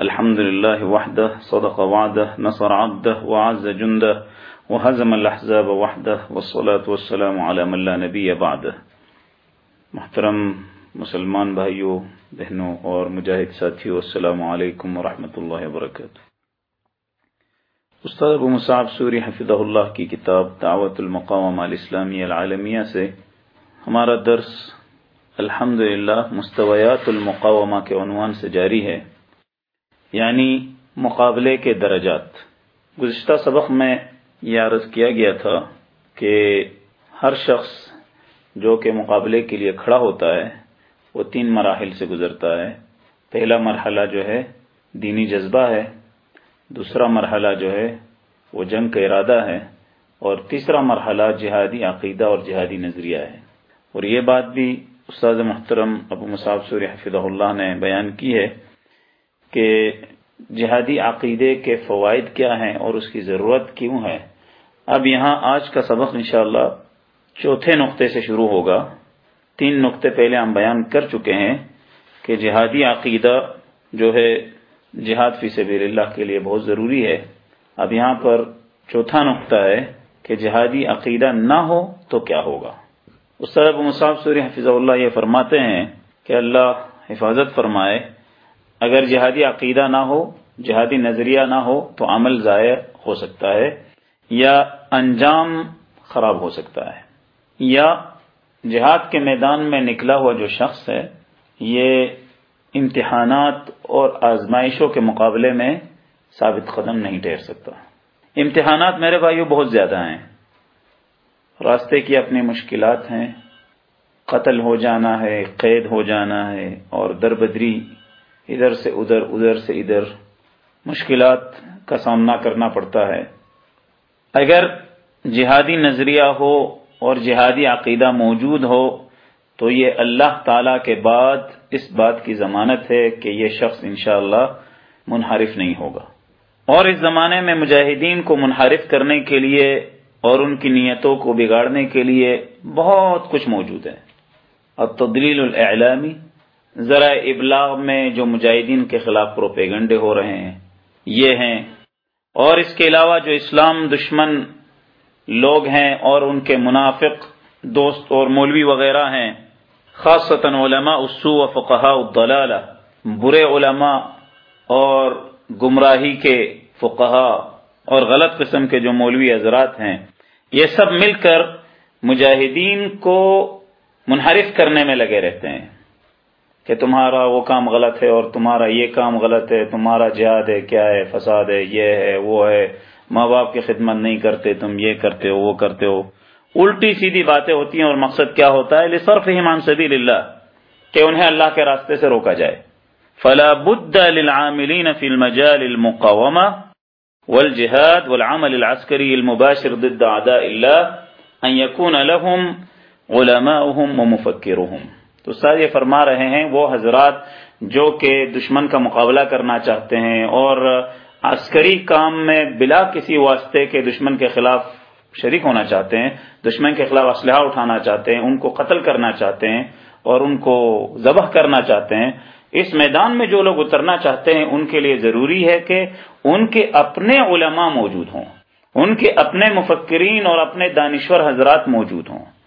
الحمد لله وحده، صدق وعده، نصر عبده، وعز جنده، وهزم الأحزاب وحده، والصلاة والسلام على من لا نبي بعده. محترم مسلمان بھائیوں بہنوں اور مجاہد ساتھیوں السلام علیکم ورحمۃ اللہ وبرکاتہ۔ استاد ابو مصعب سوری حفظہ اللہ کی کتاب دعوت المقام الاسلامی العالمیہ سے ہمارا درس الحمد مستویات المقامہ کے عنوان سے جاری ہے۔ یعنی مقابلے کے درجات۔ گزشتہ سبق میں یہ عرض کیا گیا تھا کہ ہر شخص جو کہ مقابلے کے لیے کھڑا ہوتا ہے، وہ تین مراحل سے گزرتا ہے۔ پہلا مرحلہ جو ہے، دینی جذبہ ہے۔ دوسرا مرحلہ جو ہے، وہ جنگ کا ارادہ ہے۔ اور تیسرا مرحلہ جہادی عقیدہ اور جہادی نظریہ ہے۔ اور یہ بات بھی استاد محترم ابو مصعب سوری حفظ اللہ نے بیان کی ہے۔ کہ جہادی عقیدے کے فوائد کیا ہیں اور اس کی ضرورت کیوں ہے۔ اب یہاں آج کا سبق انشاءاللہ چوتھے نقطے سے شروع ہوگا۔ تین نقطے پہلے ہم بیان کر چکے ہیں کہ جہادی عقیدہ جو ہے جہاد فی سبیل اللہ کے لیے بہت ضروری ہے۔ اب یہاں پر چوتھا نقطہ ہے کہ جہادی عقیدہ نہ ہو تو کیا ہوگا۔ استاد ابو مصعب سوری حفظ اللہ یہ فرماتے ہیں کہ اللہ حفاظت فرمائے اگر جہادی عقیدہ نہ ہو، جہادی نظریہ نہ ہو، تو عمل ضائع ہو سکتا ہے، یا انجام خراب ہو سکتا ہے۔ یا جہاد کے میدان میں نکلا ہوا جو شخص ہے، یہ امتحانات اور آزمائشوں کے مقابلے میں ثابت قدم نہیں ٹھہر سکتا۔ امتحانات میرے بھائیوں بہت زیادہ ہیں۔ راستے کی اپنی مشکلات ہیں، قتل ہو جانا ہے، قید ہو جانا ہے اور در بدری ادھر سے ادھر ادھر سے ادھر، مشکلات کا سامنا کرنا پڑتا ہے۔ اگر جہادی نظریہ ہو اور جہادی عقیدہ موجود ہو، تو یہ اللہ تعالی کے بعد اس بات کی ضمانت ہے کہ یہ شخص انشاءاللہ منحرف نہیں ہوگا۔ اور اس زمانے میں مجاہدین کو منحرف کرنے کے لیے اور ان کی نیتوں کو بگاڑنے کے لیے بہت کچھ موجود ہے۔ اور تدلیل الاعلامی ذرا ابلاغ میں جو مجاہدین کے خلاف پروپیگنڈے ہو رہے ہیں، یہ ہیں۔ اور اس کے علاوہ جو اسلام دشمن لوگ ہیں اور ان کے منافق دوست اور مولوی وغیرہ ہیں خاص علماء اسو و فقہ الدلالہ برے علماء اور گمراہی کے فقہا اور غلط قسم کے جو مولوی حضرات ہیں۔ یہ سب مل کر مجاہدین کو منحرف کرنے میں لگے رہتے ہیں۔ کہ تمہارا وہ کام غلط ہے اور تمہارا یہ کام غلط ہے، تمہارا جہاد ہے، کیا ہے؟ فساد ہے، یہ ہے، وہ ہے۔ ماں باپ کی خدمت نہیں کرتے، تم یہ کرتے ہو، وہ کرتے ہو۔ الٹی سیدھی باتیں ہوتی ہیں اور مقصد کیا ہوتا ہے؟ صرف ایمان سبیل اللہ کہ انہیں اللہ کے راستے سے روکا جائے۔ فلا بد للعاملين في المجال المقاومة والجهاد والعمل العسكري المباشر ضد أعداء الله أن يكون لهم علماؤهم ومفكرهم۔ تو سر یہ فرما رہے ہیں وہ حضرات جو کہ دشمن کا مقابلہ کرنا چاہتے ہیں اور عسکری کام میں بلا کسی واسطے کے دشمن کے خلاف شریک ہونا چاہتے ہیں، دشمن کے خلاف اسلحہ اٹھانا چاہتے ہیں، ان کو قتل کرنا چاہتے ہیں اور ان کو ذبح کرنا چاہتے ہیں۔ اس میدان میں جو لوگ اترنا چاہتے ہیں، ان کے لیے ضروری ہے کہ ان کے اپنے علماء موجود ہوں، ان کے اپنے مفکرین اور اپنے دانشور حضرات موجود ہوں۔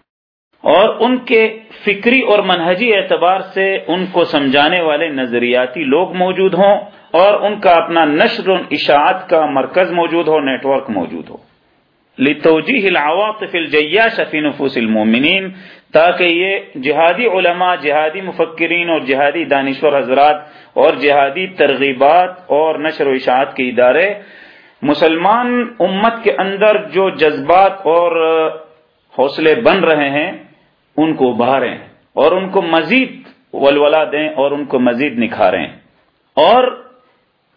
اور ان کے فکری اور منہجی اعتبار سے ان کو سمجھانے والے نظریاتی لوگ موجود ہوں اور ان کا اپنا نشر و اشاعت کا مرکز موجود ہو نیٹ ورک موجود ہو۔ لتوجیح العواطف الجیاش فی نفوس المومنین، تاکہ یہ جہادی علماء، جہادی مفکرین اور جہادی دانشور حضرات اور جہادی ترغیبات اور نشر و اشاعت کے ادارے مسلمان امت کے اندر جو جذبات اور حوصلے بن رہے ہیں ان کو ابھاریں اور ان کو مزید ولولا دیں اور ان کو مزید نکھاریں۔ اور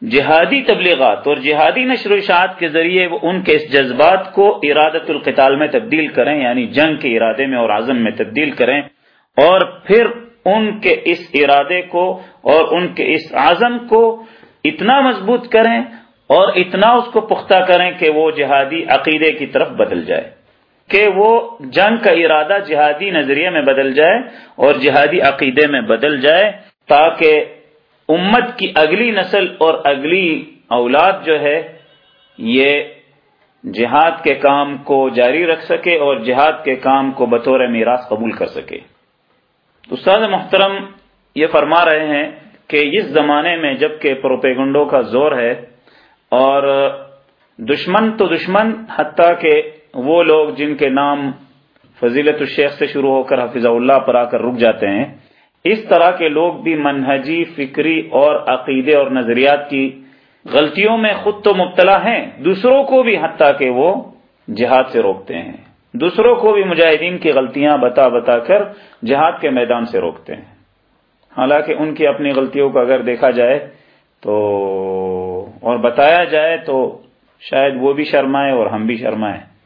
جہادی تبلیغات اور جہادی نشر و اشاعت کے ذریعے وہ ان کے اس جذبات کو ارادت القتال میں تبدیل کریں یعنی جنگ کے ارادے میں اور عزم میں تبدیل کریں، اور پھر ان کے اس ارادے کو اور ان کے اس عزم کو اتنا مضبوط کریں اور اتنا اس کو پختہ کریں کہ وہ جہادی عقیدے کی طرف بدل جائے۔ کہ وہ جنگ کا ارادہ جہادی نظریے میں بدل جائے اور جہادی عقیدے میں بدل جائے تاکہ امت کی اگلی نسل اور اگلی اولاد جو ہے یہ جہاد کے کام کو جاری رکھ سکے اور جہاد کے کام کو بطور میراث قبول کر سکے۔ استاد محترم یہ فرما رہے ہیں کہ اس زمانے میں جبکہ پروپیگنڈوں کا زور ہے اور دشمن تو دشمن، حتیٰ کہ وہ لوگ جن کے نام فضیلت الشیخ سے شروع ہو کر حفظ اللہ پر آ کر رک جاتے ہیں، اس طرح کے لوگ بھی منہجی، فکری اور عقیدے اور نظریات کی غلطیوں میں خود تو مبتلا ہیں، دوسروں کو بھی حتیٰ کہ وہ جہاد سے روکتے ہیں۔ دوسروں کو بھی مجاہدین کی غلطیاں بتا بتا کر جہاد کے میدان سے روکتے ہیں۔ حالانکہ ان کی اپنی غلطیوں کو اگر دیکھا جائے تو اور بتایا جائے تو شاید وہ بھی شرمائے اور ہم بھی شرمائے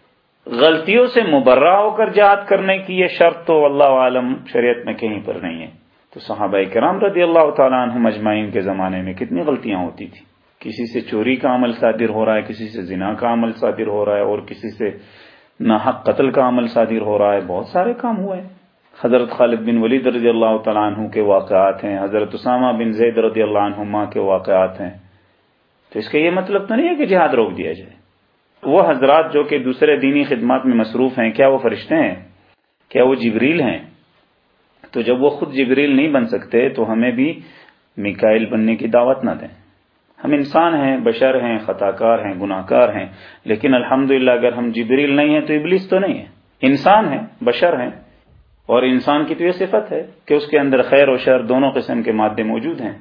غلطیوں سے مبرہ ہو کر جہاد کرنے کی یہ شرط تو اللہ عالم شریعت میں کہیں پر نہیں ہے۔ تو صحابہ کرام رضی اللہ تعالیٰ عنہ مجمعین کے زمانے میں کتنی غلطیاں ہوتی تھی کسی سے چوری کا عمل صادر ہو رہا ہے، کسی سے زنا کا عمل صادر ہو رہا ہے، اور کسی سے ناحق قتل کا عمل صادر ہو رہا ہے۔ بہت سارے کام ہوئے۔ ہیں حضرت خالد بن ولید رضی اللہ تعالیٰ عنہ کے واقعات ہیں، حضرت اسامہ بن زید رضی اللہ عنہما کے واقعات ہیں۔ تو اس کا یہ مطلب تو نہیں ہے کہ جہاد روک دیا جائے۔ وہ حضرات جو کہ دوسرے دینی خدمات میں مصروف ہیں، کیا وہ فرشتے ہیں؟ کیا وہ جبریل ہیں؟ تو جب وہ خود جبریل نہیں بن سکتے، تو ہمیں بھی میکائل بننے کی دعوت نہ دیں۔ ہم انسان ہیں، بشر ہیں خطا کار ہیں گناہ کار ہیں، لیکن الحمد اگر ہم جبریل نہیں ہیں تو ابلیس تو نہیں ہے۔ انسان ہیں، بشر ہیں، اور انسان کی تو یہ صفت ہے کہ اس کے اندر خیر و شر دونوں قسم کے مادے موجود ہیں۔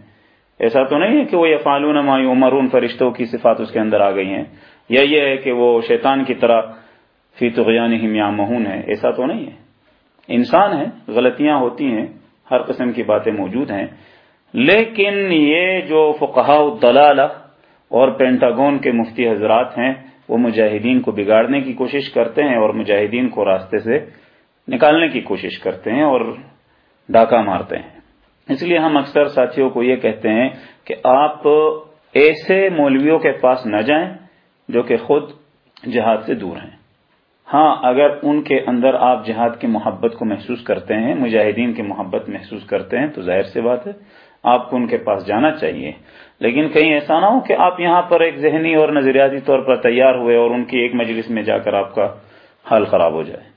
ایسا تو نہیں ہے کہ وہ یہ فالون عمرون فرشتوں کی صفات اس کے اندر آ گئی ہیں۔ یا یہ ہے کہ وہ شیطان کی طرح فی تغیان یا مہون ہے ایسا تو نہیں ہے۔ انسان ہے غلطیاں ہوتی ہیں، ہر قسم کی باتیں موجود ہیں۔ لیکن یہ جو فقہ دلالہ اور پینٹاگون کے مفتی حضرات ہیں، وہ مجاہدین کو بگاڑنے کی کوشش کرتے ہیں اور مجاہدین کو راستے سے نکالنے کی کوشش کرتے ہیں اور ڈاکہ مارتے ہیں۔ اس لیے ہم اکثر ساتھیوں کو یہ کہتے ہیں کہ آپ ایسے مولویوں کے پاس نہ جائیں جو کہ خود جہاد سے دور ہیں۔ ہاں اگر ان کے اندر آپ جہاد کی محبت کو محسوس کرتے ہیں، مجاہدین کی محبت محسوس کرتے ہیں، تو ظاہر سی بات ہے، آپ کو ان کے پاس جانا چاہیے۔ لیکن کہیں ایسا نہ ہو کہ آپ یہاں پر ایک ذہنی اور نظریاتی طور پر تیار ہوئے اور ان کی ایک مجلس میں جا کر آپ کا حال خراب ہو جائے۔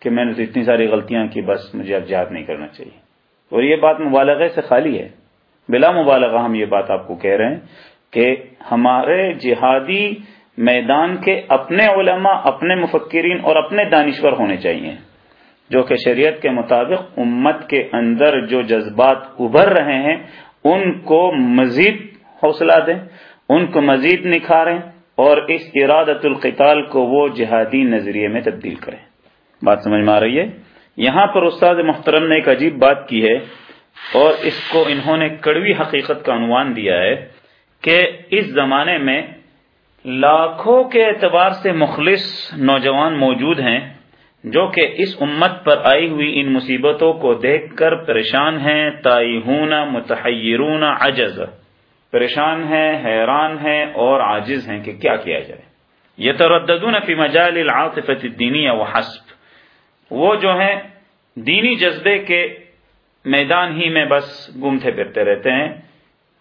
کہ میں نے تو اتنی ساری غلطیاں کی، بس مجھے اب جہاد نہیں کرنا چاہیے۔ اور یہ بات مبالغے سے خالی ہے۔ بلا مبالغہ ہم یہ بات آپ کو کہہ رہے ہیں کہ ہمارے جہادی میدان کے اپنے علماء، اپنے مفکرین اور اپنے دانشور ہونے چاہیے، جو کہ شریعت کے مطابق امت کے اندر جو جذبات ابھر رہے ہیں، ان کو مزید حوصلہ دیں، ان کو مزید نکھاریں اور اس ارادت القتال کو وہ جہادی نظریے میں تبدیل کریں۔ بات سمجھ میں آ رہی ہے؟ یہاں پر استاد محترم نے ایک عجیب بات کی ہے اور اس کو انہوں نے کڑوی حقیقت کا عنوان دیا ہے کہ اس زمانے میں لاکھوں کے اعتبار سے مخلص نوجوان موجود ہیں جو کہ اس امت پر آئی ہوئی ان مصیبتوں کو دیکھ کر پریشان ہیں تائیہون متحیرون، عجز۔ پریشان ہیں، حیران ہیں اور عاجز ہیں کہ کیا کیا جائے۔ یہ ترددون فی مجال العاطفت الدینی و حسب۔ وہ جو ہیں، دینی جذبے کے میدان ہی میں بس گمتے پھرتے رہتے ہیں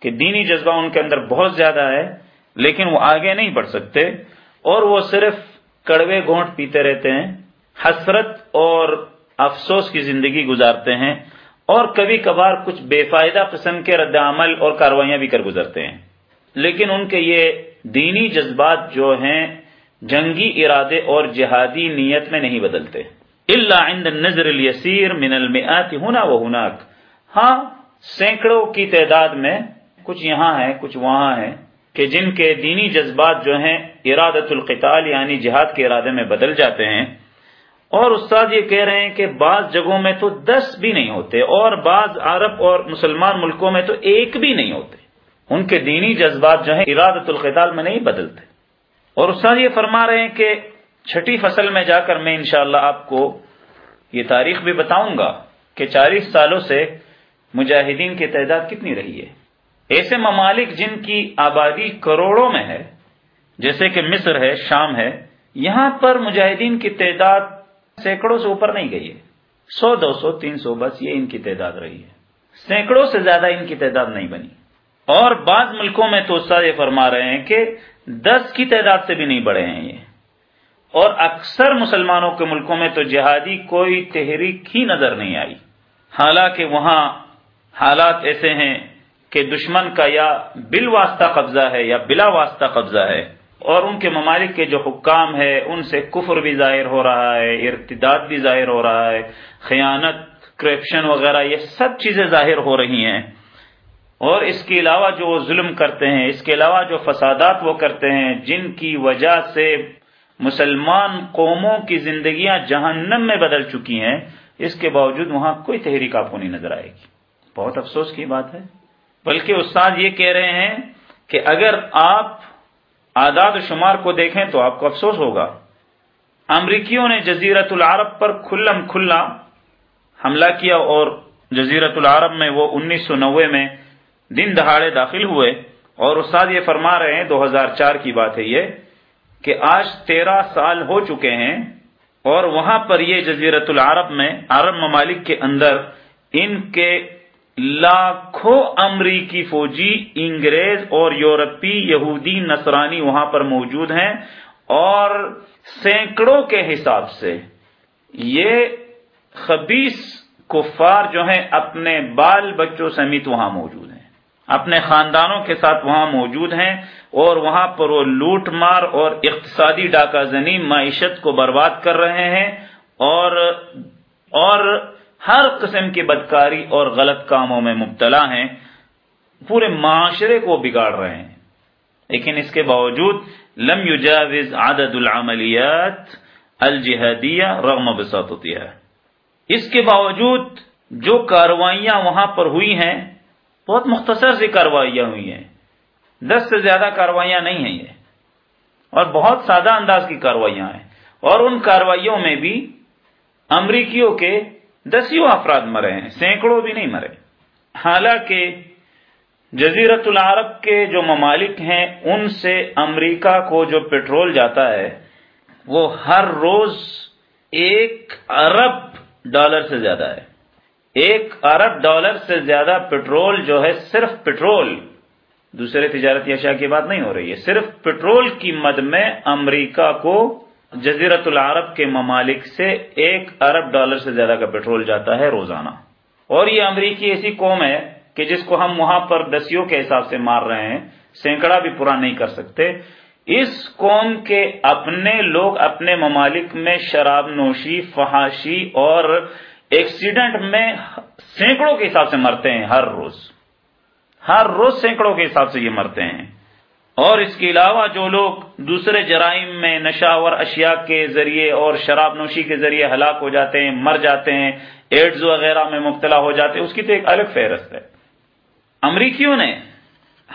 کہ دینی جذبہ ان کے اندر بہت زیادہ ہے۔ لیکن وہ آگے نہیں بڑھ سکتے اور وہ صرف کڑوے گھونٹ پیتے رہتے ہیں، حسرت اور افسوس کی زندگی گزارتے ہیں اور کبھی کبھار کچھ بے فائدہ قسم کے رد عمل اور کاروائیاں بھی کر گزرتے ہیں۔ لیکن ان کے یہ دینی جذبات جو ہیں، جنگی ارادے اور جہادی نیت میں نہیں بدلتے۔ اللہ عند نظر الیسیر من المئات ہونا و ہناک ہاں سینکڑوں کی تعداد میں کچھ یہاں ہے کچھ وہاں ہے کہ جن کے دینی جذبات جو ہیں ارادت القتال یعنی جہاد کے ارادے میں بدل جاتے ہیں، اور استاد یہ کہہ رہے ہیں کہ بعض جگہوں میں تو دس بھی نہیں ہوتے، اور بعض عرب اور مسلمان ملکوں میں تو ایک بھی نہیں ہوتے۔ ان کے دینی جذبات جو ہیں ارادت القتال میں نہیں بدلتے۔ اور استاد یہ فرما رہے ہیں کہ چھٹی فصل میں جا کر میں انشاءاللہ اللہ آپ کو یہ تاریخ بھی بتاؤں گا کہ چالیس سالوں سے مجاہدین کی تعداد کتنی رہی ہے۔ ایسے ممالک جن کی آبادی کروڑوں میں ہے، جیسے کہ مصر ہے، شام ہے، یہاں پر مجاہدین کی تعداد سینکڑوں سے اوپر نہیں گئی ہے۔ سو، دو سو، تین سو، بس یہ ان کی تعداد رہی ہے۔ سینکڑوں سے زیادہ ان کی تعداد نہیں بنی۔ اور بعض ملکوں میں تو یہ فرما رہے ہیں کہ دس کی تعداد سے بھی نہیں بڑھے ہیں یہ۔ اور اکثر مسلمانوں کے ملکوں میں تو جہادی کوئی تحریک ہی نظر نہیں آئی۔ حالانکہ وہاں حالات ایسے ہیں کہ دشمن کا یا بل واسطہ قبضہ ہے یا بلا واسطہ قبضہ ہے اور ان کے ممالک کے جو حکام ہے، ان سے کفر بھی ظاہر ہو رہا ہے، ارتداد بھی ظاہر ہو رہا ہے، خیانت کرپشن وغیرہ، یہ سب چیزیں ظاہر ہو رہی ہیں۔ اور اس کے علاوہ جو وہ ظلم کرتے ہیں، اس کے علاوہ جو فسادات وہ کرتے ہیں، جن کی وجہ سے مسلمان قوموں کی زندگیاں جہنم میں بدل چکی ہیں، اس کے باوجود وہاں کوئی تحریک آپ کو نہیں نظر آئے گی۔ بہت افسوس کی بات ہے۔ بلکہ استاد یہ کہہ رہے ہیں کہ اگر آپ آداد و شمار کو دیکھیں تو آپ کو افسوس ہوگا۔ امریکیوں نے جزیرت العرب پر کھلم کھلا حملہ کیا اور جزیرت العرب میں وہ انیس سو نوے میں دن دہاڑے داخل ہوئے اور استاد یہ فرما رہے ہیں، دو ہزار چار کی بات ہے یہ کہ آج تیرہ سال ہو چکے ہیں اور وہاں پر یہ جزیرت العرب میں عرب ممالک کے اندر ان کے لاکھوں امریکی فوجی، انگریز اور یورپی، یہودی، نصرانی وہاں پر موجود ہیں اور سینکڑوں کے حساب سے یہ خبیص کفار جو ہیں اپنے بال بچوں سمیت وہاں موجود ہیں۔ اپنے خاندانوں کے ساتھ وہاں موجود ہیں اور وہاں پر وہ لوٹ مار اور اقتصادی ڈاکہ زنی معیشت کو برباد کر رہے ہیں اور اور ہر قسم کی بدکاری اور غلط کاموں میں مبتلا ہیں، پورے معاشرے کو بگاڑ رہے ہیں۔ لیکن اس کے باوجود لم یجاوز عدد العملیات الجہادیہ رغم بسات ہوتی ہے۔ اس کے باوجود جو کاروائیاں وہاں پر ہوئی ہیں، بہت مختصر سی کاروائیاں ہوئی ہیں۔ دس سے زیادہ کاروائیاں نہیں ہیں یہ۔ اور بہت سادہ انداز کی کاروائیاں ہیں۔ اور ان کاروائیوں میں بھی امریکیوں کے دسیوں افراد مرے ہیں، سینکڑوں بھی نہیں مرے۔ حالانکہ جزیرت العرب کے جو ممالک ہیں، ان سے امریکہ کو جو پیٹرول جاتا ہے، وہ ہر روز ایک ارب ڈالر سے زیادہ ہے۔ ایک ارب ڈالر سے زیادہ پیٹرول جو ہے، صرف پیٹرول۔ دوسرے تجارتی اشیاء کی بات نہیں ہو رہی ہے، صرف پیٹرول کی مد میں امریکہ کو جزیرت العرب کے ممالک سے ایک ارب ڈالر سے زیادہ کا پیٹرول جاتا ہے روزانہ۔ اور یہ امریکی ایسی قوم ہے کہ جس کو ہم وہاں پر دسیوں کے حساب سے مار رہے ہیں، سینکڑا بھی پورا نہیں کر سکتے۔ اس قوم کے اپنے لوگ اپنے ممالک میں شراب نوشی، فحاشی اور ایکسیڈنٹ میں سینکڑوں کے حساب سے مرتے ہیں، ہر روز۔ ہر روز سینکڑوں کے حساب سے یہ مرتے ہیں۔ اور اس کے علاوہ جو لوگ دوسرے جرائم میں نشاور اشیاء کے ذریعے اور شراب نوشی کے ذریعے ہلاک ہو جاتے ہیں، مر جاتے ہیں، ایڈز وغیرہ میں مبتلا ہو جاتے ہیں، اس کی تو ایک الگ فہرست ہے۔ امریکیوں نے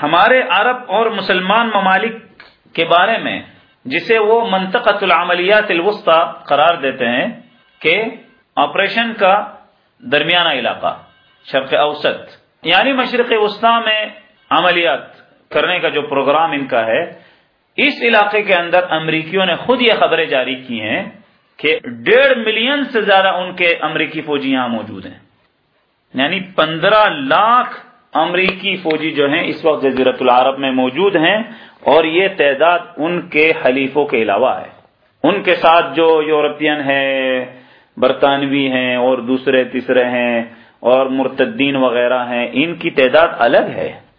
ہمارے عرب اور مسلمان ممالک کے بارے میں جسے وہ منطقت العملیات الوسطی قرار دیتے ہیں کہ آپریشن کا درمیانہ علاقہ، شرق اوسط یعنی مشرق وسطی میں عملیات۔ کرنے کا جو پروگرام ان کا ہے، اس علاقے کے اندر امریکیوں نے خود یہ خبریں جاری کی ہیں کہ ڈیڑھ ملین سے زیادہ ان کے امریکی فوجی یہاں موجود ہیں۔ یعنی پندرہ لاکھ امریکی فوجی جو ہیں اس وقت جزیرت العرب میں موجود ہیں اور یہ تعداد ان کے حلیفوں کے علاوہ ہے۔ ان کے ساتھ جو یورپین ہے برطانوی ہیں اور دوسرے تیسرے ہیں اور مرتدین وغیرہ ہیں، ان کی تعداد الگ ہے۔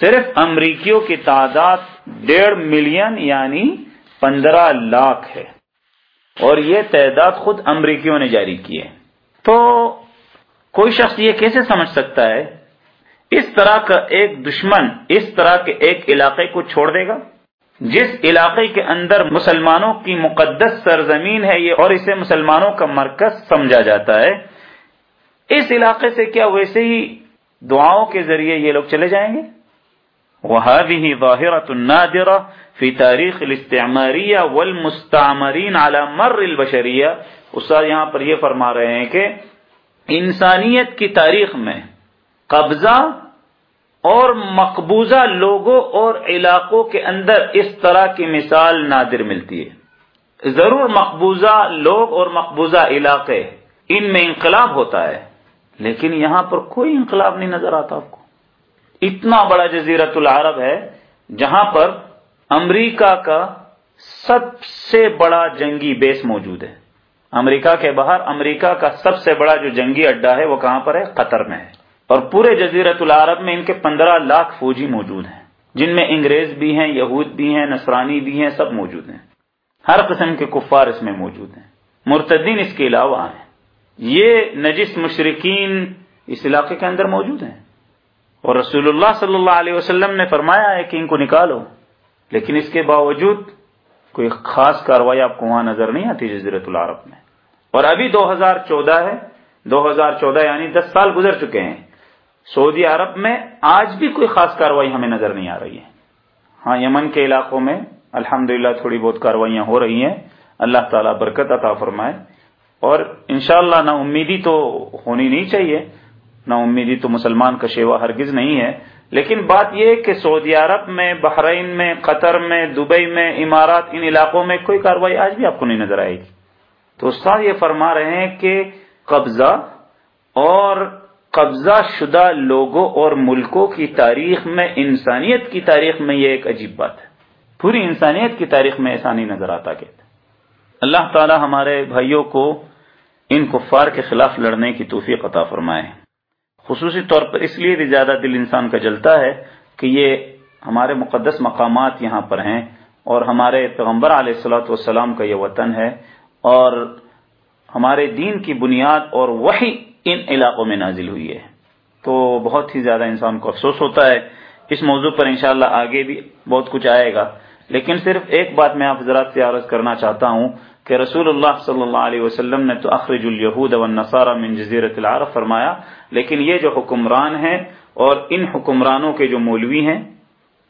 صرف امریکیوں کی تعداد ڈیڑھ ملین یعنی پندرہ لاکھ ہے۔ اور یہ تعداد خود امریکیوں نے جاری کی ہے۔ تو کوئی شخص یہ کیسے سمجھ سکتا ہے؟ اس طرح کا ایک دشمن اس طرح کے ایک علاقے کو چھوڑ دے گا؟ جس علاقے کے اندر مسلمانوں کی مقدس سرزمین ہے یہ اور اسے مسلمانوں کا مرکز سمجھا جاتا ہے، اس علاقے سے کیا ویسے ہی دعاؤں کے ذریعے یہ لوگ چلے جائیں گے؟ وهذه ظاهرة نادرة في تاریخ الاستعماریہ والمستعمرین على مر البشریہ استاد یہاں پر یہ فرما رہے ہیں کہ انسانیت کی تاریخ میں قبضہ اور مقبوضہ لوگوں اور علاقوں کے اندر اس طرح کی مثال نادر ملتی ہے۔ ضرور مقبوضہ لوگ اور مقبوضہ علاقے ان میں انقلاب ہوتا ہے، لیکن یہاں پر کوئی انقلاب نہیں نظر آتا۔ آپ کو اتنا بڑا جزیرت العرب ہے جہاں پر امریکہ کا سب سے بڑا جنگی بیس موجود ہے۔ امریکہ کے باہر، امریکہ کا سب سے بڑا جو جنگی اڈا ہے، وہ کہاں پر ہے؟ قطر میں ہے۔ اور پورے جزیرت العرب میں ان کے پندرہ لاکھ فوجی موجود ہیں، جن میں انگریز بھی ہیں، یہود بھی ہیں، نصرانی بھی ہیں، سب موجود ہیں۔ ہر قسم کے کفار اس میں موجود ہیں۔ مرتدین اس کے علاوہ ہیں۔ یہ نجس مشرقین اس علاقے کے اندر موجود ہیں۔ اور رسول اللہ صلی اللہ علیہ وسلم نے فرمایا ہے کہ ان کو نکالو، لیکن اس کے باوجود کوئی خاص کاروائی آپ کو وہاں نظر نہیں آتی جزیرت العرب میں۔ اور ابھی دو ہزار چودہ ہے، دو ہزار چودہ یعنی دس سال گزر چکے ہیں۔ سعودی عرب میں آج بھی کوئی خاص کاروائی ہمیں نظر نہیں آ رہی ہے۔ ہاں یمن کے علاقوں میں الحمد تھوڑی بہت کاروائیاں ہو رہی ہیں۔ اللہ تعالیٰ برکت عطا فرمائے۔ اور انشاءاللہ نہ امیدی تو ہونی نہیں چاہیے۔ نہ امیدی تو مسلمان کا شیوا ہرگز نہیں ہے۔ لیکن بات یہ کہ سعودی عرب میں، بحرین میں، قطر میں، دبئی میں، امارات، ان علاقوں میں کوئی کاروائی آج بھی آپ کو نہیں نظر آئے گی۔ تو استاد یہ فرما رہے ہیں کہ قبضہ اور قبضہ شدہ لوگوں اور ملکوں کی تاریخ میں، انسانیت کی تاریخ میں یہ ایک عجیب بات ہے۔ پوری انسانیت کی تاریخ میں ایسا نہیں نظر آتا کہ۔ اللہ تعالی ہمارے بھائیوں کو ان کفار کے خلاف لڑنے کی توفیق عطا فرمائے۔ خصوصی طور پر اس لیے بھی زیادہ دل انسان کا جلتا ہے کہ یہ ہمارے مقدس مقامات یہاں پر ہیں اور ہمارے پیغمبر علیہ السلاۃ والسلام کا یہ وطن ہے اور ہمارے دین کی بنیاد اور وہی ان علاقوں میں نازل ہوئی ہے۔ تو بہت ہی زیادہ انسان کو افسوس ہوتا ہے۔ اس موضوع پر انشاءاللہ آگے بھی بہت کچھ آئے گا۔ لیکن صرف ایک بات میں آپ حضرات سے عرض کرنا چاہتا ہوں کہ رسول اللہ صلی اللہ علیہ وسلم نے تو اخرج الیہود والنصارى من جزیرت العرب فرمایا، لیکن یہ جو حکمران ہیں اور ان حکمرانوں کے جو مولوی ہیں،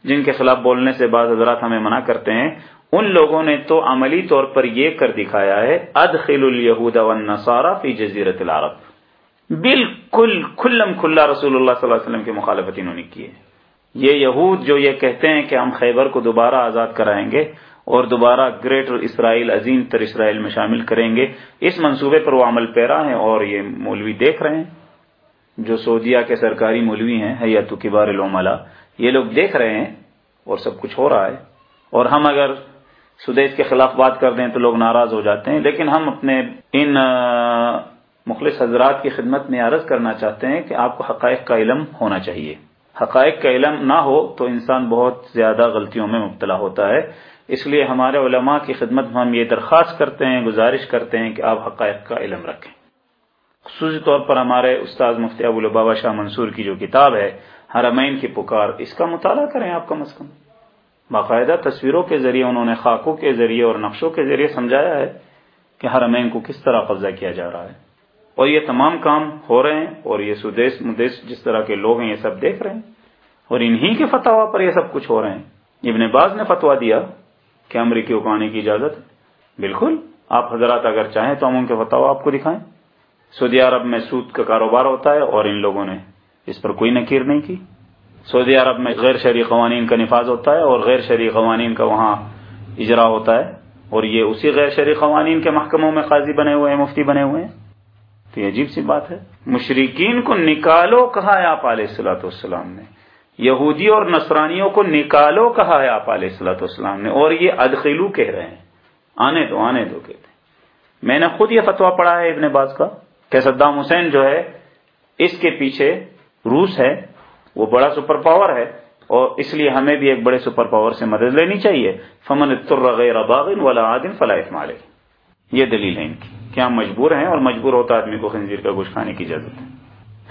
جن کے خلاف بولنے سے بعض حضرات ہمیں منع کرتے ہیں، ان لوگوں نے تو عملی طور پر یہ کر دکھایا ہے، ادخل الیہود والنصارى فی جزیرت العرب۔ بالکل کھلم کھلا رسول اللہ صلی اللہ علیہ وسلم کی مخالفت انہوں نے کی ہے۔ یہ یہود جو یہ کہتے ہیں کہ ہم خیبر کو دوبارہ آزاد کرائیں گے اور دوبارہ گریٹر اسرائیل، عظیم تر اسرائیل میں شامل کریں گے۔ اس منصوبے پر وہ عمل پیرا ہیں اور یہ مولوی دیکھ رہے ہیں۔ جو سعودیہ کے سرکاری مولوی ہیں، حیات کبار العملا یہ لوگ دیکھ رہے ہیں اور سب کچھ ہو رہا ہے۔ اور ہم اگر سدیش کے خلاف بات کر دیں تو لوگ ناراض ہو جاتے ہیں، لیکن ہم اپنے ان مخلص حضرات کی خدمت میں عرض کرنا چاہتے ہیں کہ آپ کو حقائق کا علم ہونا چاہیے۔ حقائق کا علم نہ ہو تو انسان بہت زیادہ غلطیوں میں مبتلا ہوتا ہے۔ اس لیے ہمارے علماء کی خدمت میں ہم یہ درخواست کرتے ہیں، گزارش کرتے ہیں کہ آپ حقائق کا علم رکھیں۔ خصوصی طور پر ہمارے استاد مفتی ابو البابا شاہ منصور کی جو کتاب ہے، حرمین کی پکار، اس کا مطالعہ کریں آپ کم از کم۔ باقاعدہ تصویروں کے ذریعے انہوں نے خاکوں کے ذریعے اور نقشوں کے ذریعے سمجھایا ہے کہ حرمین کو کس طرح قبضہ کیا جا رہا ہے۔ اور یہ تمام کام ہو رہے ہیں اور یہ سدیش مدیش جس طرح کے لوگ ہیں، یہ سب دیکھ رہے ہیں۔ اور انہی کے فتوا پر یہ سب کچھ ہو رہے ہیں۔ ابن باز نے فتوا دیا۔ کہ امریکیوں کو آنے کی اجازت بالکل۔ آپ حضرات اگر چاہیں تو ہم ان کے فتوا آپ کو دکھائیں۔ سعودی عرب میں سود کا کاروبار ہوتا ہے اور ان لوگوں نے اس پر کوئی نکیر نہیں کی۔ سعودی عرب میں غیر شہری قوانین کا نفاذ ہوتا ہے اور غیر شہری قوانین کا وہاں اجرا ہوتا ہے۔ اور یہ اسی غیر شہری قوانین کے محکموں میں قاضی بنے ہوئے ہیں، مفتی بنے ہوئے ہیں۔ تو یہ عجیب سی بات ہے۔ مشرقین کو نکالو کہا ہے آپ علیہ السلاۃ والسلام نے۔ یہودی اور نصرانیوں کو نکالو کہا ہے آپ علیہ السلاۃ والسلام نے، اور یہ ادخلو کہہ رہے ہیں۔ آنے دو آنے دو کہتے میں نے خود یہ فتوا پڑھا ہے ابن باز کا کہ صدام حسین جو ہے، اس کے پیچھے روس ہے، وہ بڑا سپر پاور ہے، اور اس لیے ہمیں بھی ایک بڑے سپر پاور سے مدد لینی چاہیے۔ فمن غیر باغن ولا عادن فلاح مالے یہ دلیل ہے ان کی۔ کیا مجبور ہیں اور مجبور ہوتا آدمی کو خنزیر کا گوشت کھانے کی اجازت ہے؟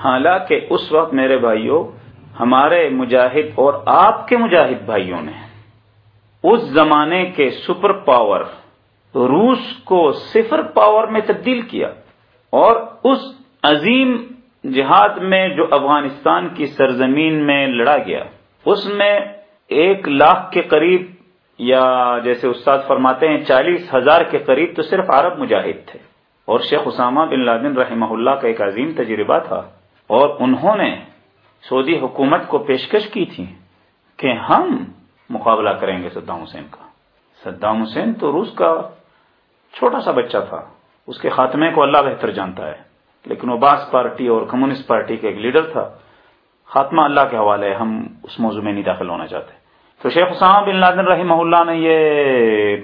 حالانکہ اس وقت میرے بھائیوں ہمارے مجاہد اور آپ کے مجاہد بھائیوں نے اس زمانے کے سپر پاور روس کو صفر پاور میں تبدیل کیا اور اس عظیم جہاد میں جو افغانستان کی سرزمین میں لڑا گیا، اس میں ایک لاکھ کے قریب یا جیسے استاد فرماتے ہیں چالیس ہزار کے قریب تو صرف عرب مجاہد تھے۔ اور شیخ اسامہ بن لادن رحمہ اللہ کا ایک عظیم تجربہ تھا اور انہوں نے سعودی حکومت کو پیشکش کی تھی کہ ہم مقابلہ کریں گے صدام حسین کا۔ صدام حسین تو روس کا چھوٹا سا بچہ تھا۔ اس کے خاتمے کو اللہ بہتر جانتا ہے۔ لیکن وہ باس پارٹی اور کمیونسٹ پارٹی کا ایک لیڈر تھا۔ خاتمہ اللہ کے حوالے ہم اس موضوع میں نہیں داخل ہونا چاہتے۔ تو شیخ حسام بن لادن رحمہ اللہ نے یہ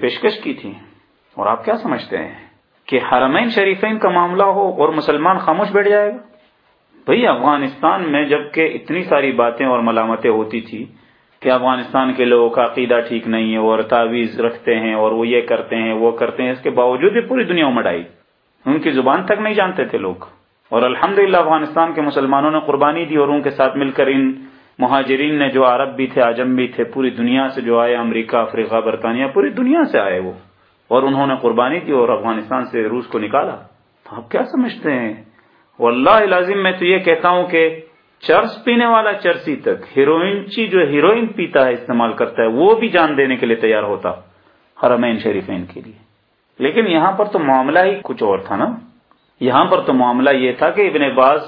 پیشکش کی تھی۔ اور آپ کیا سمجھتے ہیں کہ حرمین شریفین کا معاملہ ہو اور مسلمان خاموش بیٹھ جائے گا؟ بھئی افغانستان میں جبکہ اتنی ساری باتیں اور ملامتیں ہوتی تھی کہ افغانستان کے لوگوں کا عقیدہ ٹھیک نہیں ہے، اور تعویذ رکھتے ہیں اور وہ یہ کرتے ہیں، وہ کرتے ہیں، اس کے باوجود بھی پوری دنیا امڑ آئی۔ ان کی زبان تک نہیں جانتے تھے لوگ۔ اور الحمد افغانستان کے مسلمانوں نے قربانی دی اور ان کے ساتھ مل کر ان مہاجرین نے جو عرب بھی تھے آجم بھی تھے، پوری دنیا سے جو آئے، امریکہ، افریقہ، برطانیہ، پوری دنیا سے آئے وہ۔ اور انہوں نے قربانی دی اور افغانستان سے روس کو نکالا۔ تو آپ کیا سمجھتے ہیں؟ واللہ لازم میں تو یہ کہتا ہوں کہ چرس پینے والا چرسی تک ہیروئن چی جو ہیروئن پیتا ہے، استعمال کرتا ہے، وہ بھی جان دینے کے لیے تیار ہوتا حرمین شریفین کے لیے۔ لیکن یہاں پر تو معاملہ ہی کچھ اور تھا نا۔ یہاں پر تو معاملہ یہ تھا کہ ابن باز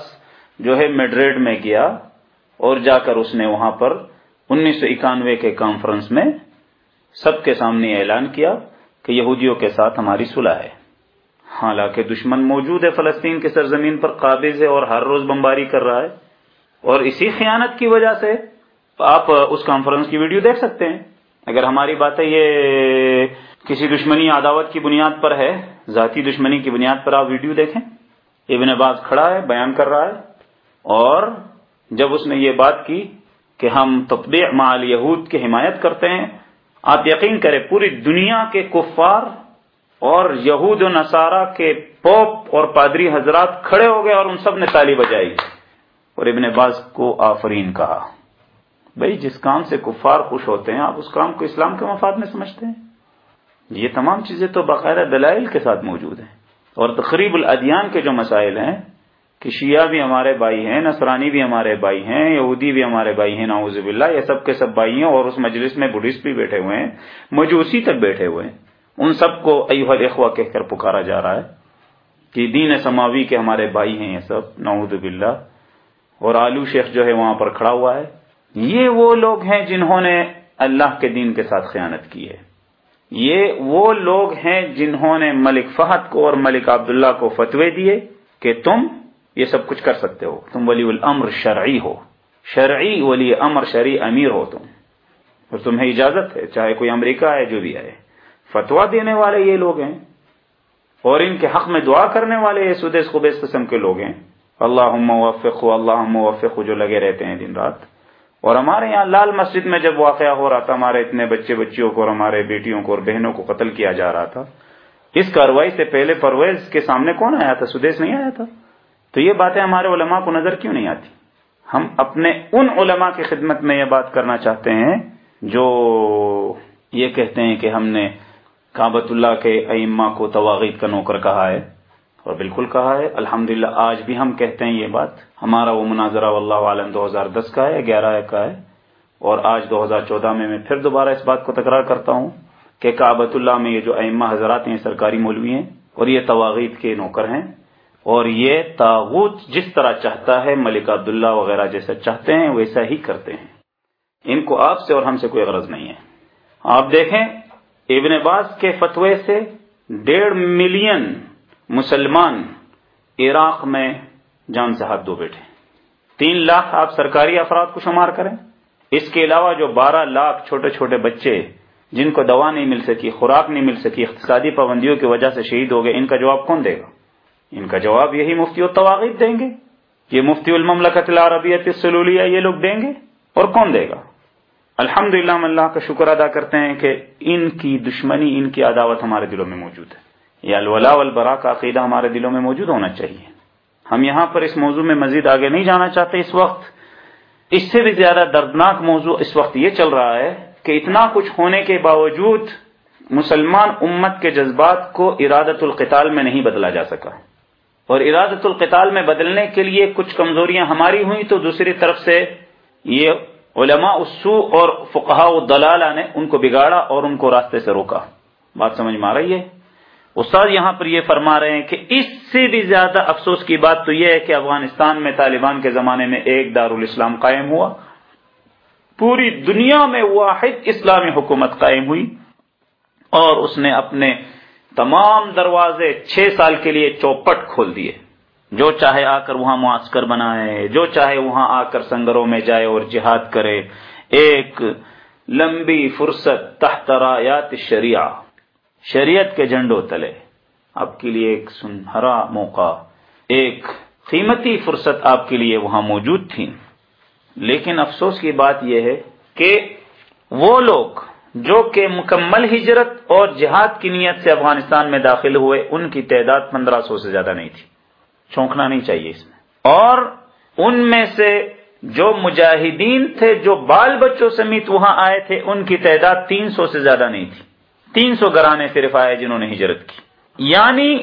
جو ہے میڈریڈ میں گیا اور جا کر اس نے وہاں پر انیس سو اکانوے کے کانفرنس میں سب کے سامنے اعلان کیا کہ یہودیوں کے ساتھ ہماری صلح ہے۔ حالانکہ دشمن موجود ہے فلسطین کے سرزمین پر، قابض ہے اور ہر روز بمباری کر رہا ہے۔ اور اسی خیانت کی وجہ سے آپ اس کانفرنس کی ویڈیو دیکھ سکتے ہیں۔ اگر ہماری باتیں یہ کسی دشمنی عداوت کی بنیاد پر ہے، ذاتی دشمنی کی بنیاد پر آپ ویڈیو دیکھیں۔ ابن عباس کھڑا ہے، بیان کر رہا ہے۔ اور جب اس نے یہ بات کی کہ ہم تطبیع مال یہود کی حمایت کرتے ہیں، آپ یقین کریں پوری دنیا کے کفار اور یہود و نصارہ کے پوپ اور پادری حضرات کھڑے ہو گئے اور ان سب نے تالی بجائی۔ اور ابن باز کو آفرین کہا۔ بھائی، جس کام سے کفار خوش ہوتے ہیں، آپ اس کام کو اسلام کے مفاد میں سمجھتے ہیں۔ یہ تمام چیزیں تو باقاعدہ دلائل کے ساتھ موجود ہیں۔ اور تقریب الادیان کے جو مسائل ہیں، کہ شیعہ بھی ہمارے بھائی ہیں، نصرانی بھی ہمارے بھائی ہیں، یہودی بھی ہمارے بھائی ہیں، نعوذ باللہ، یہ سب کے سب بھائی ہیں اور اس مجلس میں بدھسٹ بھی بیٹھے ہوئے ہیں، مجوسی تک بیٹھے ہوئے ہیں۔ ان سب کو ایوہ الاخوہ کہہ کر پکارا جا رہا ہے کہ دین سماوی کے ہمارے بھائی ہیں یہ سب، نعوذ باللہ۔ اور آلو شیخ جو ہے وہاں پر کھڑا ہوا ہے۔ یہ وہ لوگ ہیں جنہوں نے اللہ کے دین کے ساتھ خیانت کی ہے۔ یہ وہ لوگ ہیں جنہوں نے ملک فہد کو اور ملک عبداللہ کو فتوے دیے کہ تم یہ سب کچھ کر سکتے ہو۔ تم ولی الامر شرعی ہو۔ شرعی ولی امر شرعی امیر ہو تم۔ اور تمہیں اجازت ہے، چاہے کوئی امریکہ ہے، جو بھی آئے فتوا دینے والے یہ لوگ ہیں اور ان کے حق میں دعا کرنے والے یہ سدیس خبیس قسم کے لوگ ہیں۔ اللہ موفق اللہ موفق جو لگے رہتے ہیں دن رات۔ اور ہمارے یہاں لال مسجد میں جب واقعہ ہو رہا تھا، ہمارے اتنے بچے بچیوں کو اور ہمارے بیٹیوں کو اور بہنوں کو قتل کیا جا رہا تھا۔ اس کاروائی سے پہلے پرویز کے سامنے کون آیا تھا؟ سدیش نہیں آیا تھا۔ تو یہ باتیں ہمارے علماء کو نظر کیوں نہیں آتی؟ ہم اپنے ان علماء کی خدمت میں یہ بات کرنا چاہتے ہیں جو یہ کہتے ہیں کہ ہم نے کابت اللہ کے ائمہ کو تواغید کا نوکر کہا ہے اور بالکل کہا ہے الحمد آج بھی ہم کہتے ہیں یہ بات۔ ہمارا وہ مناظرہ واللہ عالم دو ہزار دس کا ہے، گیارہ کا ہے۔ اور آج دو ہزار چودہ میں میں پھر دوبارہ اس بات کو تکرار کرتا ہوں کہ کابت اللہ میں یہ جو ائمہ حضرات ہیں، سرکاری مولوی ہیں، اور یہ تواغید کے نوکر ہیں۔ اور یہ تاغوت جس طرح چاہتا ہے، ملک عبداللہ وغیرہ جیسا چاہتے ہیں، ویسا ہی کرتے ہیں۔ ان کو آپ سے اور ہم سے کوئی غرض نہیں ہے۔ آپ دیکھیں ابن باز کے فتوے سے ڈیڑھ ملین مسلمان عراق میں جان سے ہاتھ دو بیٹھے تین لاکھ آپ سرکاری افراد کو شمار کریں۔ اس کے علاوہ جو بارہ لاکھ چھوٹے چھوٹے بچے جن کو دوا نہیں مل سکی، خوراک نہیں مل سکی، اقتصادی پابندیوں کی وجہ سے شہید ہو گئے، ان کا جواب کون دے گا؟ ان کا جواب یہی مفتی و دیں گے۔ یہ مفتی المملکت العربیت السلولیہ یہ لوگ دیں گے اور کون دے گا؟ الحمد للہ اللہ کا شکر ادا کرتے ہیں کہ ان کی دشمنی، ان کی عداوت ہمارے دلوں میں موجود ہے۔ یہ الولا والبرا کا عقیدہ ہمارے دلوں میں موجود ہونا چاہیے۔ ہم یہاں پر اس موضوع میں مزید آگے نہیں جانا چاہتے۔ اس وقت اس سے بھی زیادہ دردناک موضوع اس وقت یہ چل رہا ہے کہ اتنا کچھ ہونے کے باوجود مسلمان امت کے جذبات کو ارادت القتال میں نہیں بدلا جا سکا۔ اور ارادت القتال میں بدلنے کے لیے کچھ کمزوریاں ہماری ہوئیں تو دوسری طرف سے یہ علماء اسو اور فقہ دلالہ نے ان کو بگاڑا اور ان کو راستے سے روکا۔ بات سمجھ میں آ رہی ہے؟ استاد یہاں پر یہ فرما رہے ہیں کہ اس سے بھی زیادہ افسوس کی بات تو یہ ہے کہ افغانستان میں طالبان کے زمانے میں ایک دارالاسلام قائم ہوا۔ پوری دنیا میں واحد اسلامی حکومت قائم ہوئی اور اس نے اپنے تمام دروازے چھ سال کے لیے چوپٹ کھول دیے۔ جو چاہے آ کر وہاں معسکر بنائے، جو چاہے وہاں آ کر سنگروں میں جائے اور جہاد کرے، ایک لمبی فرصت تحت رایات شریعہ شریعت کے جھنڈوں تلے۔ آپ کے لیے ایک سنہرا موقع، ایک قیمتی فرصت آپ کے لیے وہاں موجود تھی۔ لیکن افسوس کی بات یہ ہے کہ وہ لوگ جو کہ مکمل ہجرت اور جہاد کی نیت سے افغانستان میں داخل ہوئے، ان کی تعداد پندرہ سو سے زیادہ نہیں تھی۔ چونکنا نہیں چاہیے اس میں۔ اور ان میں سے جو مجاہدین تھے، جو بال بچوں سمیت وہاں آئے تھے، ان کی تعداد تین سو سے زیادہ نہیں تھی۔ تین سو گرانے صرف آئے جنہوں نے ہجرت کی۔ یعنی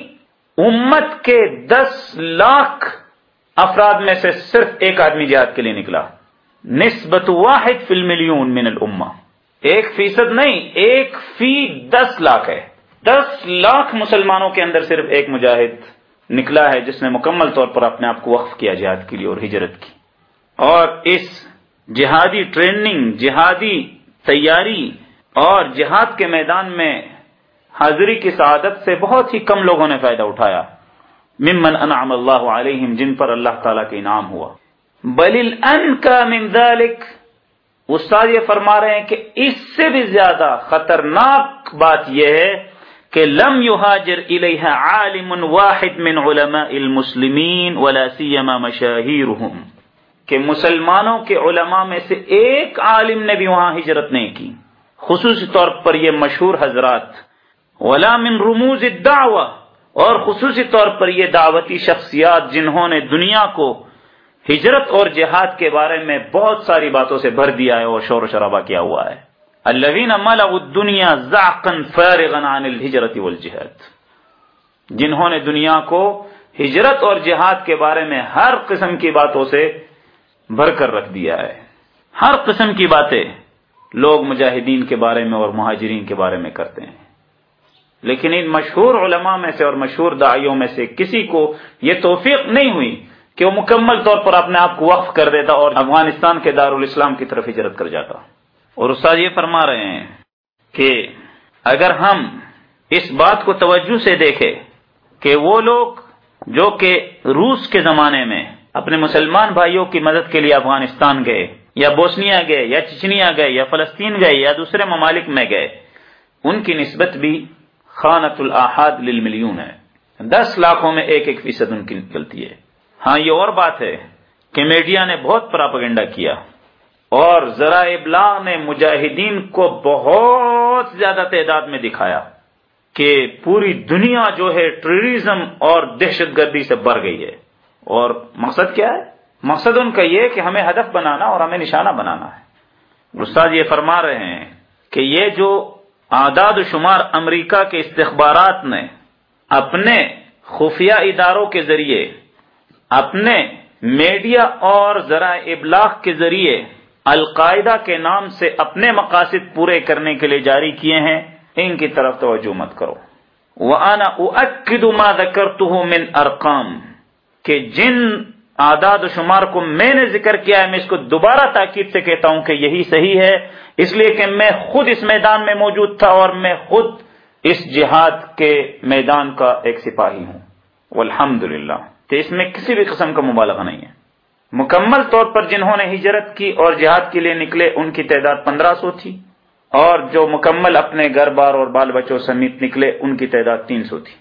امت کے دس لاکھ افراد میں سے صرف ایک آدمی جہاد کے لیے نکلا۔ نسبت واحد فی الملیون من الامہ۔ ایک فیصد نہیں، ایک فی دس لاکھ ہے۔ دس لاکھ مسلمانوں کے اندر صرف ایک مجاہد نکلا ہے جس نے مکمل طور پر اپنے آپ کو وقف کیا جہاد کے لیے اور ہجرت کی۔ اور اس جہادی ٹریننگ، جہادی تیاری اور جہاد کے میدان میں حاضری کی سعادت سے بہت ہی کم لوگوں نے فائدہ اٹھایا۔ ممن انعم اللہ علیہم، جن پر اللہ تعالیٰ کا انعام ہوا۔ بل ان کا ذلك استاد یہ فرما رہے ہیں کہ اس سے بھی زیادہ خطرناک بات یہ ہے کہ لم يهاجر الیہ عالم واحد من علماء المسلمین ولا سیما مشاہیرهم کہ مسلمانوں کے علماء میں سے ایک عالم نے بھی وہاں ہجرت نہیں کی۔ خصوصی طور پر یہ مشہور حضرات۔ ولا من رموز الدعوہ۔ اور خصوصی طور پر یہ دعوتی شخصیات جنہوں نے دنیا کو ہجرت اور جہاد کے بارے میں بہت ساری باتوں سے بھر دیا ہے اور شور و شرابہ کیا ہوا ہے۔ الذين ملأوا الدنيا زعقا فارغا عن الهجرة والجهاد. جنہوں نے دنیا کو ہجرت اور جہاد کے بارے میں ہر قسم کی باتوں سے بھر کر رکھ دیا ہے۔ ہر قسم کی باتیں لوگ مجاہدین کے بارے میں اور مہاجرین کے بارے میں کرتے ہیں۔ لیکن ان مشہور علماء میں سے اور مشہور دائیوں میں سے کسی کو یہ توفیق نہیں ہوئی کہ وہ مکمل طور پر اپنے آپ کو وقف کر دیتا اور افغانستان کے دارالاسلام کی طرف ہجرت کر جاتا۔ اور استاد یہ فرما رہے ہیں کہ اگر ہم اس بات کو توجہ سے دیکھیں کہ وہ لوگ جو کہ روس کے زمانے میں اپنے مسلمان بھائیوں کی مدد کے لیے افغانستان گئے، یا بوسنیا گئے، یا چچنیا گئے، یا فلسطین گئے، یا دوسرے ممالک میں گئے، ان کی نسبت بھی خانت الحاد للملیون ہے۔ دس لاکھوں میں ایک ایک فیصد ان کی نکلتی ہے۔ ہاں یہ اور بات ہے کہ میڈیا نے بہت پراپگنڈا کیا۔ اور ذرائع ابلاغ نے مجاہدین کو بہت زیادہ تعداد میں دکھایا کہ پوری دنیا جو ہے ٹریزم اور دہشت گردی سے بڑھ گئی ہے۔ اور مقصد کیا ہے؟ مقصد ان کا یہ کہ ہمیں ہدف بنانا اور ہمیں نشانہ بنانا ہے۔ استاد یہ فرما رہے ہیں کہ یہ جو اعداد و شمار امریکہ کے استخبارات نے اپنے خفیہ اداروں کے ذریعے، اپنے میڈیا اور ذرائع ابلاغ کے ذریعے القاعدہ کے نام سے اپنے مقاصد پورے کرنے کے لیے جاری کیے ہیں، ان کی طرف توجہ مت کرو۔ وہ آنا من ارقام کہ جن آداد و شمار کو میں نے ذکر کیا ہے، میں اس کو دوبارہ تاکید سے کہتا ہوں کہ یہی صحیح ہے۔ اس لیے کہ میں خود اس میدان میں موجود تھا اور میں خود اس جہاد کے میدان کا ایک سپاہی ہوں۔ الحمد للہ تو اس میں کسی بھی قسم کا مبالغہ نہیں ہے۔ مکمل طور پر جنہوں نے ہجرت کی اور جہاد کے لیے نکلے، ان کی تعداد پندرہ سو تھی۔ اور جو مکمل اپنے گھر بار اور بال بچوں سمیت نکلے، ان کی تعداد تین سو تھی۔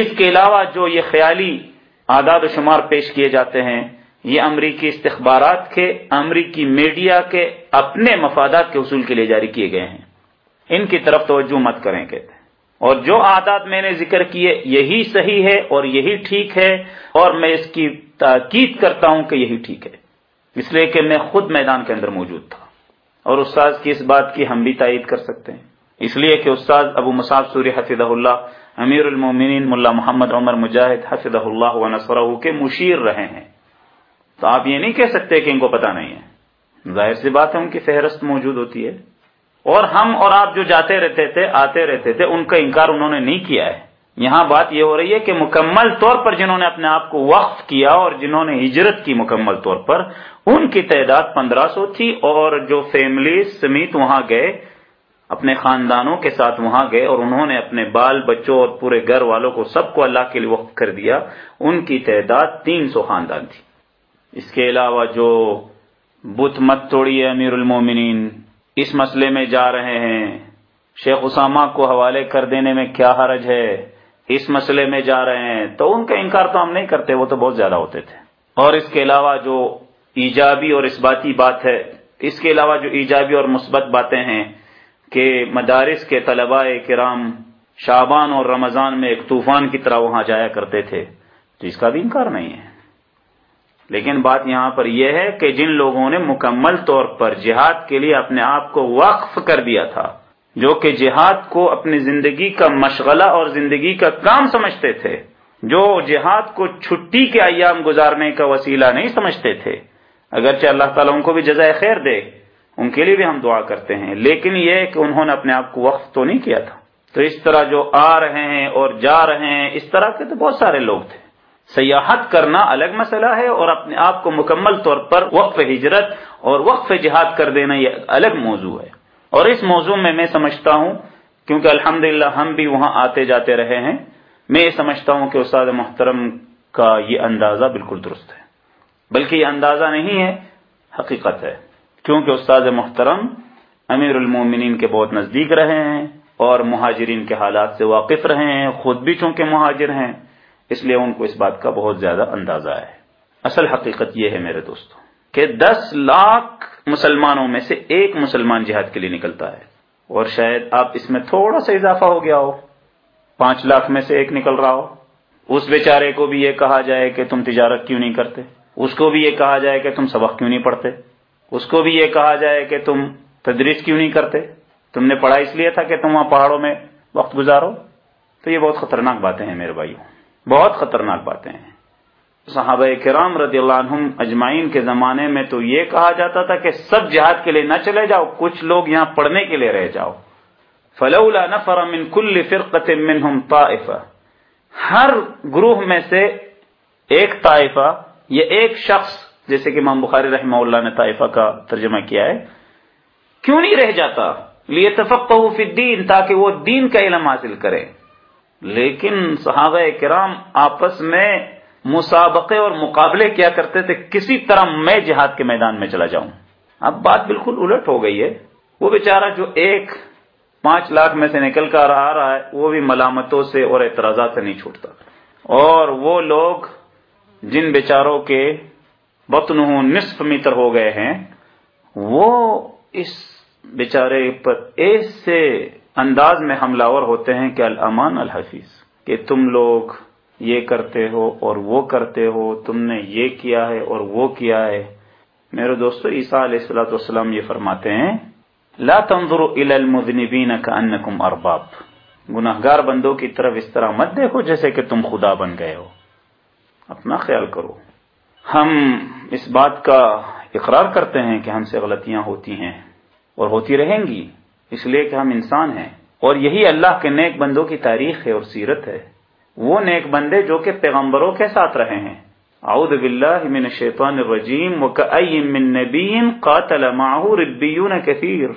اس کے علاوہ جو یہ خیالی اعداد و شمار پیش کیے جاتے ہیں، یہ امریکی استخبارات کے، امریکی میڈیا کے اپنے مفادات کے حصول کے لیے جاری کیے گئے ہیں۔ ان کی طرف توجہ مت کریں، کہتے اور جو عادات میں نے ذکر کیے، یہی صحیح ہے اور یہی ٹھیک ہے۔ اور میں اس کی تاکید کرتا ہوں کہ یہی ٹھیک ہے۔ اس لیے کہ میں خود میدان کے اندر موجود تھا۔ اور استاد کی اس بات کی ہم بھی تائید کر سکتے ہیں۔ اس لیے کہ استاد ابو مصعب سوری حفظ اللہ، امیر المومنین ملا محمد عمر مجاہد حفظ اللہ و کے مشیر رہے ہیں۔ تو آپ یہ نہیں کہہ سکتے کہ ان کو پتا نہیں ہے۔ ظاہر سی بات ہے، ان کی فہرست موجود ہوتی ہے۔ اور ہم اور آپ جو جاتے رہتے تھے، آتے رہتے تھے، ان کا انکار انہوں نے نہیں کیا ہے۔ یہاں بات یہ ہو رہی ہے کہ مکمل طور پر جنہوں نے اپنے آپ کو وقف کیا اور جنہوں نے ہجرت کی مکمل طور پر، ان کی تعداد پندرہ سو تھی اور جو فیملی سمیت وہاں گئے، اپنے خاندانوں کے ساتھ وہاں گئے اور انہوں نے اپنے بال بچوں اور پورے گھر والوں کو سب کو اللہ کے لیے وقف کر دیا، ان کی تعداد تین سو خاندان تھی۔ اس کے علاوہ جو بت مت توڑی امیر المومنین، اس مسئلے میں جا رہے ہیں۔ شیخ اسامہ کو حوالے کر دینے میں کیا حرج ہے؟ اس مسئلے میں جا رہے ہیں، تو ان کا انکار تو ہم نہیں کرتے، وہ تو بہت زیادہ ہوتے تھے۔ اور اس کے علاوہ جو ایجابی اور اس باتی بات ہے، اس کے علاوہ جو ایجابی اور مثبت باتیں ہیں کہ مدارس کے طلباء کرام شابان اور رمضان میں ایک طوفان کی طرح وہاں جایا کرتے تھے، تو اس کا بھی انکار نہیں ہے۔ لیکن بات یہاں پر یہ ہے کہ جن لوگوں نے مکمل طور پر جہاد کے لیے اپنے آپ کو وقف کر دیا تھا جو کہ جہاد کو اپنی زندگی کا مشغلہ اور زندگی کا کام سمجھتے تھے، جو جہاد کو چھٹی کے ایام گزارنے کا وسیلہ نہیں سمجھتے تھے۔ اگرچہ اللہ تعالیٰ ان کو بھی جزائے خیر دے، ان کے لیے بھی ہم دعا کرتے ہیں، لیکن یہ کہ انہوں نے اپنے آپ کو وقف تو نہیں کیا تھا۔ تو اس طرح جو آ رہے ہیں اور جا رہے ہیں، اس طرح کے تو بہت سارے لوگ تھے۔ سیاحت کرنا الگ مسئلہ ہے اور اپنے آپ کو مکمل طور پر وقف ہجرت اور وقف جہاد کر دینا یہ الگ موضوع ہے۔ اور اس موضوع میں میں سمجھتا ہوں، کیونکہ الحمد ہم بھی وہاں آتے جاتے رہے ہیں، میں یہ سمجھتا ہوں کہ استاد محترم کا یہ اندازہ بالکل درست ہے۔ بلکہ یہ اندازہ نہیں ہے، حقیقت ہے۔ کیونکہ استاد محترم امیر المومنین کے بہت نزدیک رہے ہیں اور مہاجرین کے حالات سے واقف رہے ہیں، خود بھی چونکہ مہاجر ہیں، اس لیے ان کو اس بات کا بہت زیادہ اندازہ ہے۔ اصل حقیقت یہ ہے میرے دوستوں کہ دس لاکھ مسلمانوں میں سے ایک مسلمان جہاد کے لیے نکلتا ہے۔ اور شاید آپ اس میں تھوڑا سا اضافہ ہو گیا ہو۔ پانچ لاکھ میں سے ایک نکل رہا ہو۔ اس بیچارے کو بھی یہ کہا جائے کہ تم تجارت کیوں نہیں کرتے؟ اس کو بھی یہ کہا جائے کہ تم سبق کیوں نہیں پڑھتے؟ اس کو بھی یہ کہا جائے کہ تم تدریس کیوں نہیں کرتے؟ تم نے پڑھا اس لیے تھا کہ تم وہاں پہاڑوں میں وقت گزارو؟ تو یہ بہت خطرناک باتیں ہیں میرے بھائیوں۔ بہت خطرناک باتیں ہیں۔ صحابہ کرام رضی اللہ عنہم اجمائین کے زمانے میں تو یہ کہا جاتا تھا کہ سب جہاد کے لیے نہ چلے جاؤ، کچھ لوگ یہاں پڑھنے کے لیے رہ جاؤ۔ فلولا نفر من کل فرقت منہم طائفہ۔ ہر گروہ میں سے ایک طائفہ یہ ایک شخص، جیسے کہ امام بخاری رحمہ اللہ نے طائفہ کا ترجمہ کیا ہے، کیوں نہیں رہ جاتا؟ لیے فی الدین، تاکہ وہ دین کا علم حاصل کرے۔ لیکن صحابہ کرام آپس میں مسابقے اور مقابلے کیا کرتے تھے، کسی طرح میں جہاد کے میدان میں چلا جاؤں۔ اب بات بالکل الٹ ہو گئی ہے۔ وہ بیچارہ جو ایک پانچ لاکھ میں سے نکل کر آ رہا ہے، وہ بھی ملامتوں سے اور اعتراضات سے نہیں چھوٹتا۔ اور وہ لوگ جن بیچاروں کے بطن نصف میٹر ہو گئے ہیں، وہ اس بیچارے پر ایسے انداز میں حملہ ہوتے ہیں کہ الامان الحفیظ، کہ تم لوگ یہ کرتے ہو اور وہ کرتے ہو، تم نے یہ کیا ہے اور وہ کیا ہے۔ میرے دوستو، عیسیٰ علیہ السلاۃ والسلام یہ فرماتے ہیں، لا تنظروا الى المذنبین کانکم ارباب. گناہ گار بندوں کی طرف اس طرح مت دیکھو جیسے کہ تم خدا بن گئے ہو۔ اپنا خیال کرو۔ ہم اس بات کا اقرار کرتے ہیں کہ ہم سے غلطیاں ہوتی ہیں اور ہوتی رہیں گی، اس لیے کہ ہم انسان ہیں۔ اور یہی اللہ کے نیک بندوں کی تاریخ ہے اور سیرت ہے۔ وہ نیک بندے جو کہ پیغمبروں کے ساتھ رہے ہیں۔ اعوذ باللہ من الشیطان الرجیم من نبی قاتل معه ربیون کثیر۔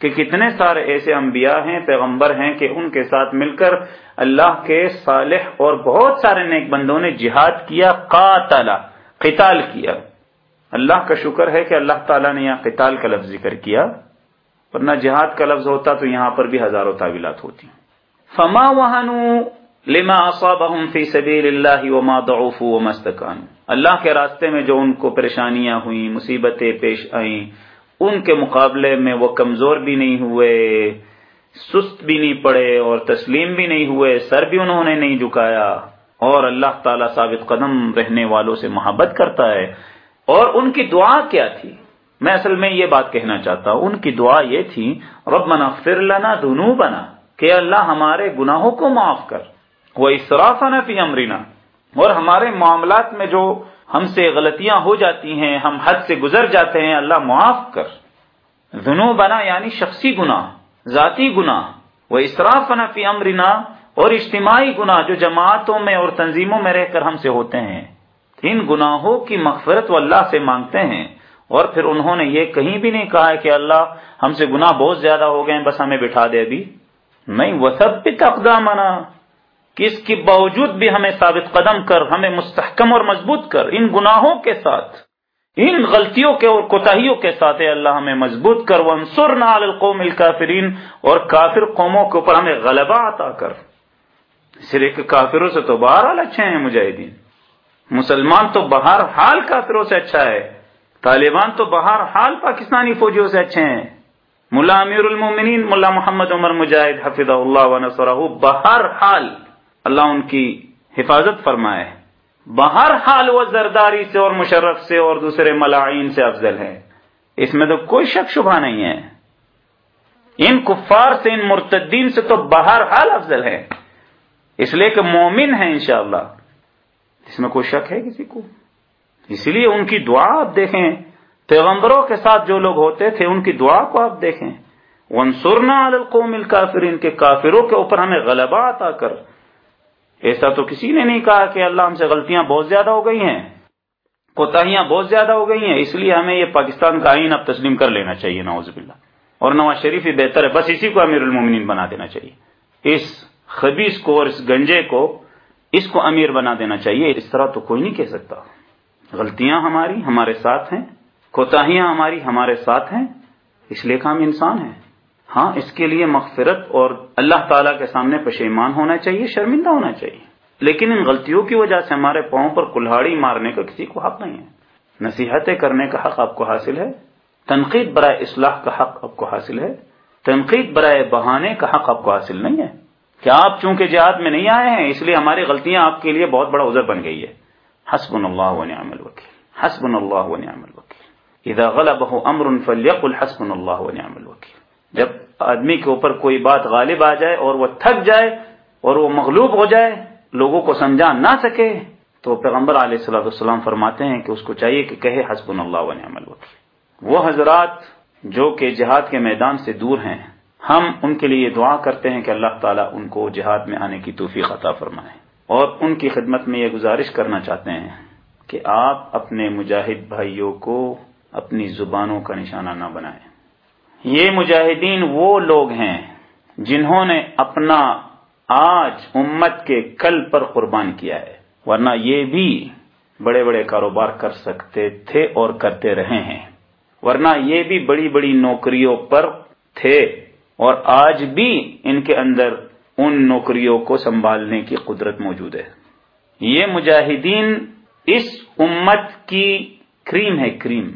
کہ کتنے سارے ایسے انبیاء ہیں، پیغمبر ہیں کہ ان کے ساتھ مل کر اللہ کے صالح اور بہت سارے نیک بندوں نے جہاد کیا، قاتل، قتال کیا۔ اللہ کا شکر ہے کہ اللہ تعالیٰ نے یہاں قتال کا لفظ ذکر کیا۔ ورنہ جہاد کا لفظ ہوتا تو یہاں پر بھی ہزاروں تعویلات ہوتی۔ فما لما اصابهم في سبيل الله وما ضعفوا وما استكانوا اللہ کے راستے میں جو ان کو پریشانیاں ہوئیں، مصیبتیں پیش آئیں، ان کے مقابلے میں وہ کمزور بھی نہیں ہوئے، سست بھی نہیں پڑے اور تسلیم بھی نہیں ہوئے، سر بھی انہوں نے نہیں جھکایا، اور اللہ تعالی ثابت قدم رہنے والوں سے محبت کرتا ہے۔ اور ان کی دعا کیا تھی؟ میں اصل میں یہ بات کہنا چاہتا ہوں، ان کی دعا یہ تھی، ربنا اغفر لنا ذنوبنا، کہ اللہ ہمارے گناہوں کو معاف کر۔ وہ اسراف فی امرینا اور ہمارے معاملات میں جو ہم سے غلطیاں ہو جاتی ہیں، ہم حد سے گزر جاتے ہیں، اللہ معاف کر۔ ذنوبنا بنا یعنی شخصی گناہ، ذاتی گناہ۔ وہ اسراف فی امرینا اور اجتماعی گناہ جو جماعتوں میں اور تنظیموں میں رہ کر ہم سے ہوتے ہیں۔ ان گناہوں کی مغفرت وہ اللہ سے مانگتے ہیں۔ اور پھر انہوں نے یہ کہیں بھی نہیں کہا کہ اللہ ہم سے گناہ بہت زیادہ ہو گئے بس ہمیں بٹھا دے ابھی۔ نہیں وہ سب بھی تقدامنا کہ اس کے باوجود بھی ہمیں ثابت قدم کر، ہمیں مستحکم اور مضبوط کر، ان گناہوں کے ساتھ، ان غلطیوں کے اور کوتاہیوں کے ساتھ اے اللہ ہمیں مضبوط کر ونصرنا علی القوم الکافرین، اور کافر قوموں کے اوپر ہمیں غلبہ عطا کر۔ صرف کافروں سے تو بہرحال اچھے ہیں مجاہدین۔ مسلمان تو بہر حال کافروں سے اچھا ہے۔ طالبان تو بہر حال پاکستانی فوجیوں سے اچھے ہیں۔ ملا امیر المومنین ملا محمد عمر مجاہد حفظ اللہ ونصرہ بہر حال۔ اللہ ان کی حفاظت فرمائے۔ بہر حال وہ زرداری سے اور مشرف سے اور دوسرے ملاعین سے افضل ہے اس میں تو کوئی شک شبہ نہیں ہے۔ ان کفار سے، ان مرتدین سے تو بہر حال افضل ہے اس لیے کہ مومن ہے انشاءاللہ۔ اس میں کوئی شک ہے کسی کو؟ اسی لیے ان کی دعا آپ دیکھیں۔ پیغمبروں کے ساتھ جو لوگ ہوتے تھے، ان کی دعا کو آپ دیکھیں۔ ونسرنا علی القوم الکافرین کے کافروں کے اوپر ہمیں غلبہ عطا کر۔ ایسا تو کسی نے نہیں کہا کہ اللہ ہم سے غلطیاں بہت زیادہ ہو گئی ہیں۔ کوتاہیاں بہت زیادہ ہو گئی ہیں، اس لیے ہمیں یہ پاکستان کا آئین اب تسلیم کر لینا چاہیے نواز باللہ۔ اور نواز شریف ہی بہتر ہے، بس اسی کو امیر المومنین بنا دینا چاہیے۔ اس خبیص کو اور اس گنجے کو، اس کو امیر بنا دینا چاہیے۔ اس طرح تو کوئی نہیں کہہ سکتا۔ غلطیاں ہماری ہمارے ساتھ ہیں، کوتاہیاں ہماری ہمارے ساتھ ہیں، اس لیے کہ ہم انسان ہیں۔ ہاں اس کے لیے مغفرت اور اللہ تعالیٰ کے سامنے پشیمان ہونا چاہیے، شرمندہ ہونا چاہیے۔ لیکن ان غلطیوں کی وجہ سے ہمارے پاؤں پر کلہاڑی مارنے کا کسی کو حق نہیں ہے۔ نصیحتیں کرنے کا حق آپ کو حاصل ہے۔ تنقید برائے اصلاح کا حق آپ کو حاصل ہے۔ تنقید برائے بہانے کا حق آپ کو حاصل نہیں ہے۔ کیا آپ چونکہ جہاد میں نہیں آئے ہیں، اس لیے ہماری غلطیاں آپ کے لیے بہت بڑا عذر بن گئی ہے۔ حسب اللہ و نعم الوکیل۔ حسب اللہ و نعم الوکیل۔ اذا غلبه امر فليقل حسب اللہ و نعم الوکیل۔ جب آدمی کے اوپر کوئی بات غالب آ جائے اور وہ تھک جائے اور وہ مغلوب ہو جائے، لوگوں کو سمجھا نہ سکے، تو پیغمبر علیہ السلط والسلام فرماتے ہیں کہ اس کو چاہیے کہ کہے حسب اللہ و نعم الوکیل۔ وہ حضرات جو کہ جہاد کے میدان سے دور ہیں، ہم ان کے لیے دعا کرتے ہیں کہ اللہ تعالیٰ ان کو جہاد میں آنے کی توفیق عطا فرمائے۔ اور ان کی خدمت میں یہ گزارش کرنا چاہتے ہیں کہ آپ اپنے مجاہد بھائیوں کو اپنی زبانوں کا نشانہ نہ بنائیں۔ یہ مجاہدین وہ لوگ ہیں جنہوں نے اپنا آج امت کے کل پر قربان کیا ہے۔ ورنہ یہ بھی بڑے بڑے کاروبار کر سکتے تھے اور کرتے رہے ہیں۔ ورنہ یہ بھی بڑی بڑی نوکریوں پر تھے اور آج بھی ان کے اندر ان نوکریوں کو سنبھالنے کی قدرت موجود ہے۔ یہ مجاہدین اس امت کی کریم ہے، کریم۔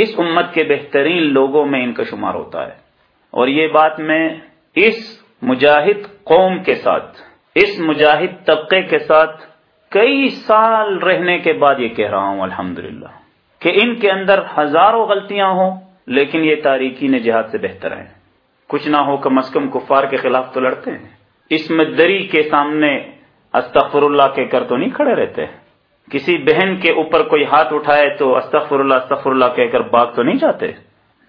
اس امت کے بہترین لوگوں میں ان کا شمار ہوتا ہے۔ اور یہ بات میں اس مجاہد قوم کے ساتھ، اس مجاہد طبقے کے ساتھ کئی سال رہنے کے بعد یہ کہہ رہا ہوں الحمد کہ ان کے اندر ہزاروں غلطیاں ہوں، لیکن یہ تاریخی نے جہاد سے بہتر ہیں۔ کچھ نہ ہو کم از کم کفار کے خلاف تو لڑتے ہیں۔ اس مدری کے سامنے استغفر اللہ کے کر تو نہیں کھڑے رہتے۔ ہیں کسی بہن کے اوپر کوئی ہاتھ اٹھائے تو استغفر اللہ استغفر اللہ کہہ کر باغ تو نہیں جاتے؟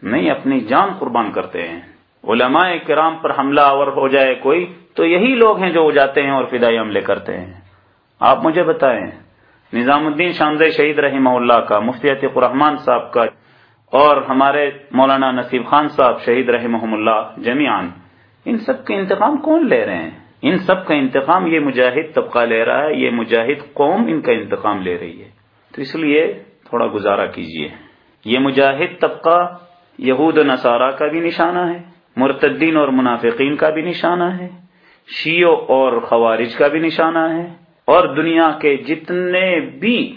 نہیں، اپنی جان قربان کرتے ہیں۔ علماء کرام پر حملہ آور ہو جائے کوئی تو یہی لوگ ہیں جو جاتے ہیں اور فدائی حملے کرتے ہیں۔ آپ مجھے بتائیں، نظام الدین شاند شہید رحمہ اللہ کا، مفتی عتیق الرحمان صاحب کا اور ہمارے مولانا نصیب خان صاحب شہید رحمہ اللہ جمیان ان سب کے انتقام کون لے رہے ہیں؟ ان سب کا انتقام یہ مجاہد طبقہ لے رہا ہے، یہ مجاہد قوم ان کا انتقام لے رہی ہے۔ تو اس لیے تھوڑا گزارا کیجیے۔ یہ مجاہد طبقہ یہود و نصارہ کا بھی نشانہ ہے، مرتدین اور منافقین کا بھی نشانہ ہے شیو اور خوارج کا بھی نشانہ ہے، اور دنیا کے جتنے بھی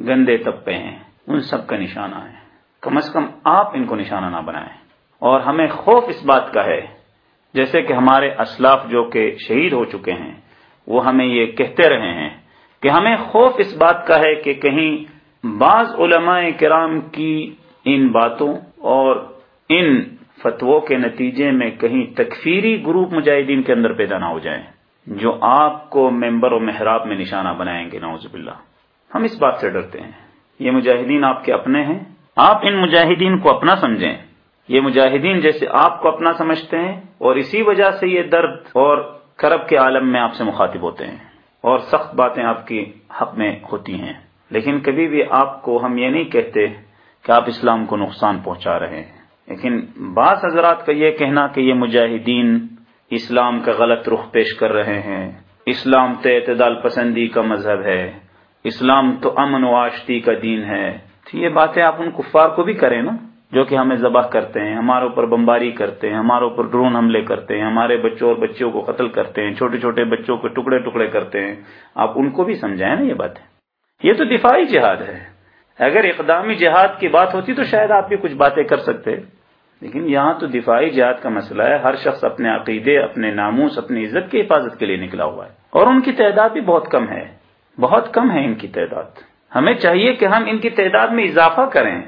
گندے طبقے ہیں، ان سب کا نشانہ ہے۔ کم از کم آپ ان کو نشانہ نہ بنائیں۔ اور ہمیں خوف اس بات کا ہے جیسے کہ ہمارے اسلاف جو کہ شہید ہو چکے ہیں، وہ ہمیں یہ کہتے رہے ہیں کہ ہمیں خوف اس بات کا ہے کہ کہیں بعض علماء کرام کی ان باتوں اور ان فتووں کے نتیجے میں کہیں تکفیری گروپ مجاہدین کے اندر پیدا نہ ہو جائیں، جو آپ کو ممبر و محراب میں نشانہ بنائیں گے، نعوذ باللہ۔ ہم اس بات سے ڈرتے ہیں۔ یہ مجاہدین آپ کے اپنے ہیں، آپ ان مجاہدین کو اپنا سمجھیں۔ یہ مجاہدین جیسے آپ کو اپنا سمجھتے ہیں اور اسی وجہ سے یہ درد اور کرب کے عالم میں آپ سے مخاطب ہوتے ہیں اور سخت باتیں آپ کی حق میں ہوتی ہیں۔ لیکن کبھی بھی آپ کو ہم یہ نہیں کہتے کہ آپ اسلام کو نقصان پہنچا رہے ہیں۔ لیکن بعض حضرات کا یہ کہنا کہ یہ مجاہدین اسلام کا غلط رخ پیش کر رہے ہیں۔ اسلام تو اعتدال پسندی کا مذہب ہے۔ اسلام تو امن و آشتی کا دین ہے۔ تو یہ باتیں آپ ان کفار کو بھی کریں نا۔ جو کہ ہمیں ذبح کرتے ہیں، ہمارے اوپر بمباری کرتے ہیں، ہمارے اوپر ڈرون حملے کرتے ہیں، ہمارے بچوں اور بچیوں کو قتل کرتے ہیں، چھوٹے چھوٹے بچوں کو ٹکڑے ٹکڑے کرتے ہیں۔ آپ ان کو بھی سمجھائیں نا یہ باتیں۔ یہ تو دفاعی جہاد ہے۔ اگر اقدامی جہاد کی بات ہوتی تو شاید آپ بھی کچھ باتیں کر سکتے۔ لیکن یہاں تو دفاعی جہاد کا مسئلہ ہے۔ ہر شخص اپنے عقیدے، اپنے ناموس، اپنی عزت کی حفاظت کے لیے نکلا ہوا ہے۔ اور ان کی تعداد بھی بہت کم ہے۔ بہت کم ہے ان کی تعداد۔ ہمیں چاہیے کہ ہم ان کی تعداد میں اضافہ کریں۔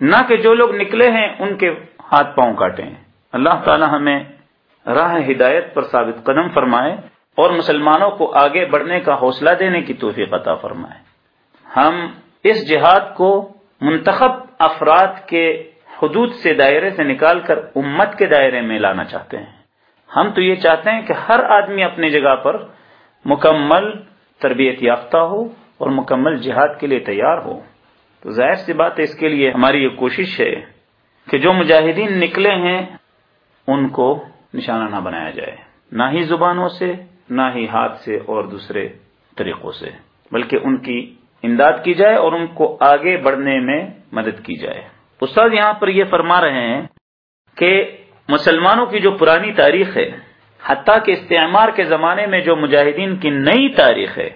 نہ کہ جو لوگ نکلے ہیں ان کے ہاتھ پاؤں کاٹیں اللہ تعالی ہمیں راہ ہدایت پر ثابت قدم فرمائے اور مسلمانوں کو آگے بڑھنے کا حوصلہ دینے کی توفیق عطا فرمائے۔ ہم اس جہاد کو منتخب افراد کے حدود سے دائرے سے نکال کر امت کے دائرے میں لانا چاہتے ہیں۔ ہم تو یہ چاہتے ہیں کہ ہر آدمی اپنی جگہ پر مکمل تربیت یافتہ ہو اور مکمل جہاد کے لیے تیار ہو۔ تو ظاہر سی بات ہے اس کے لیے ہماری یہ کوشش ہے کہ جو مجاہدین نکلے ہیں، ان کو نشانہ نہ بنایا جائے۔ نہ ہی زبانوں سے، نہ ہی ہاتھ سے اور دوسرے طریقوں سے، بلکہ ان کی امداد کی جائے اور ان کو آگے بڑھنے میں مدد کی جائے۔ استاد یہاں پر یہ فرما رہے ہیں کہ مسلمانوں کی جو پرانی تاریخ ہے، حتیٰ کہ استعمار کے زمانے میں جو مجاہدین کی نئی تاریخ ہے،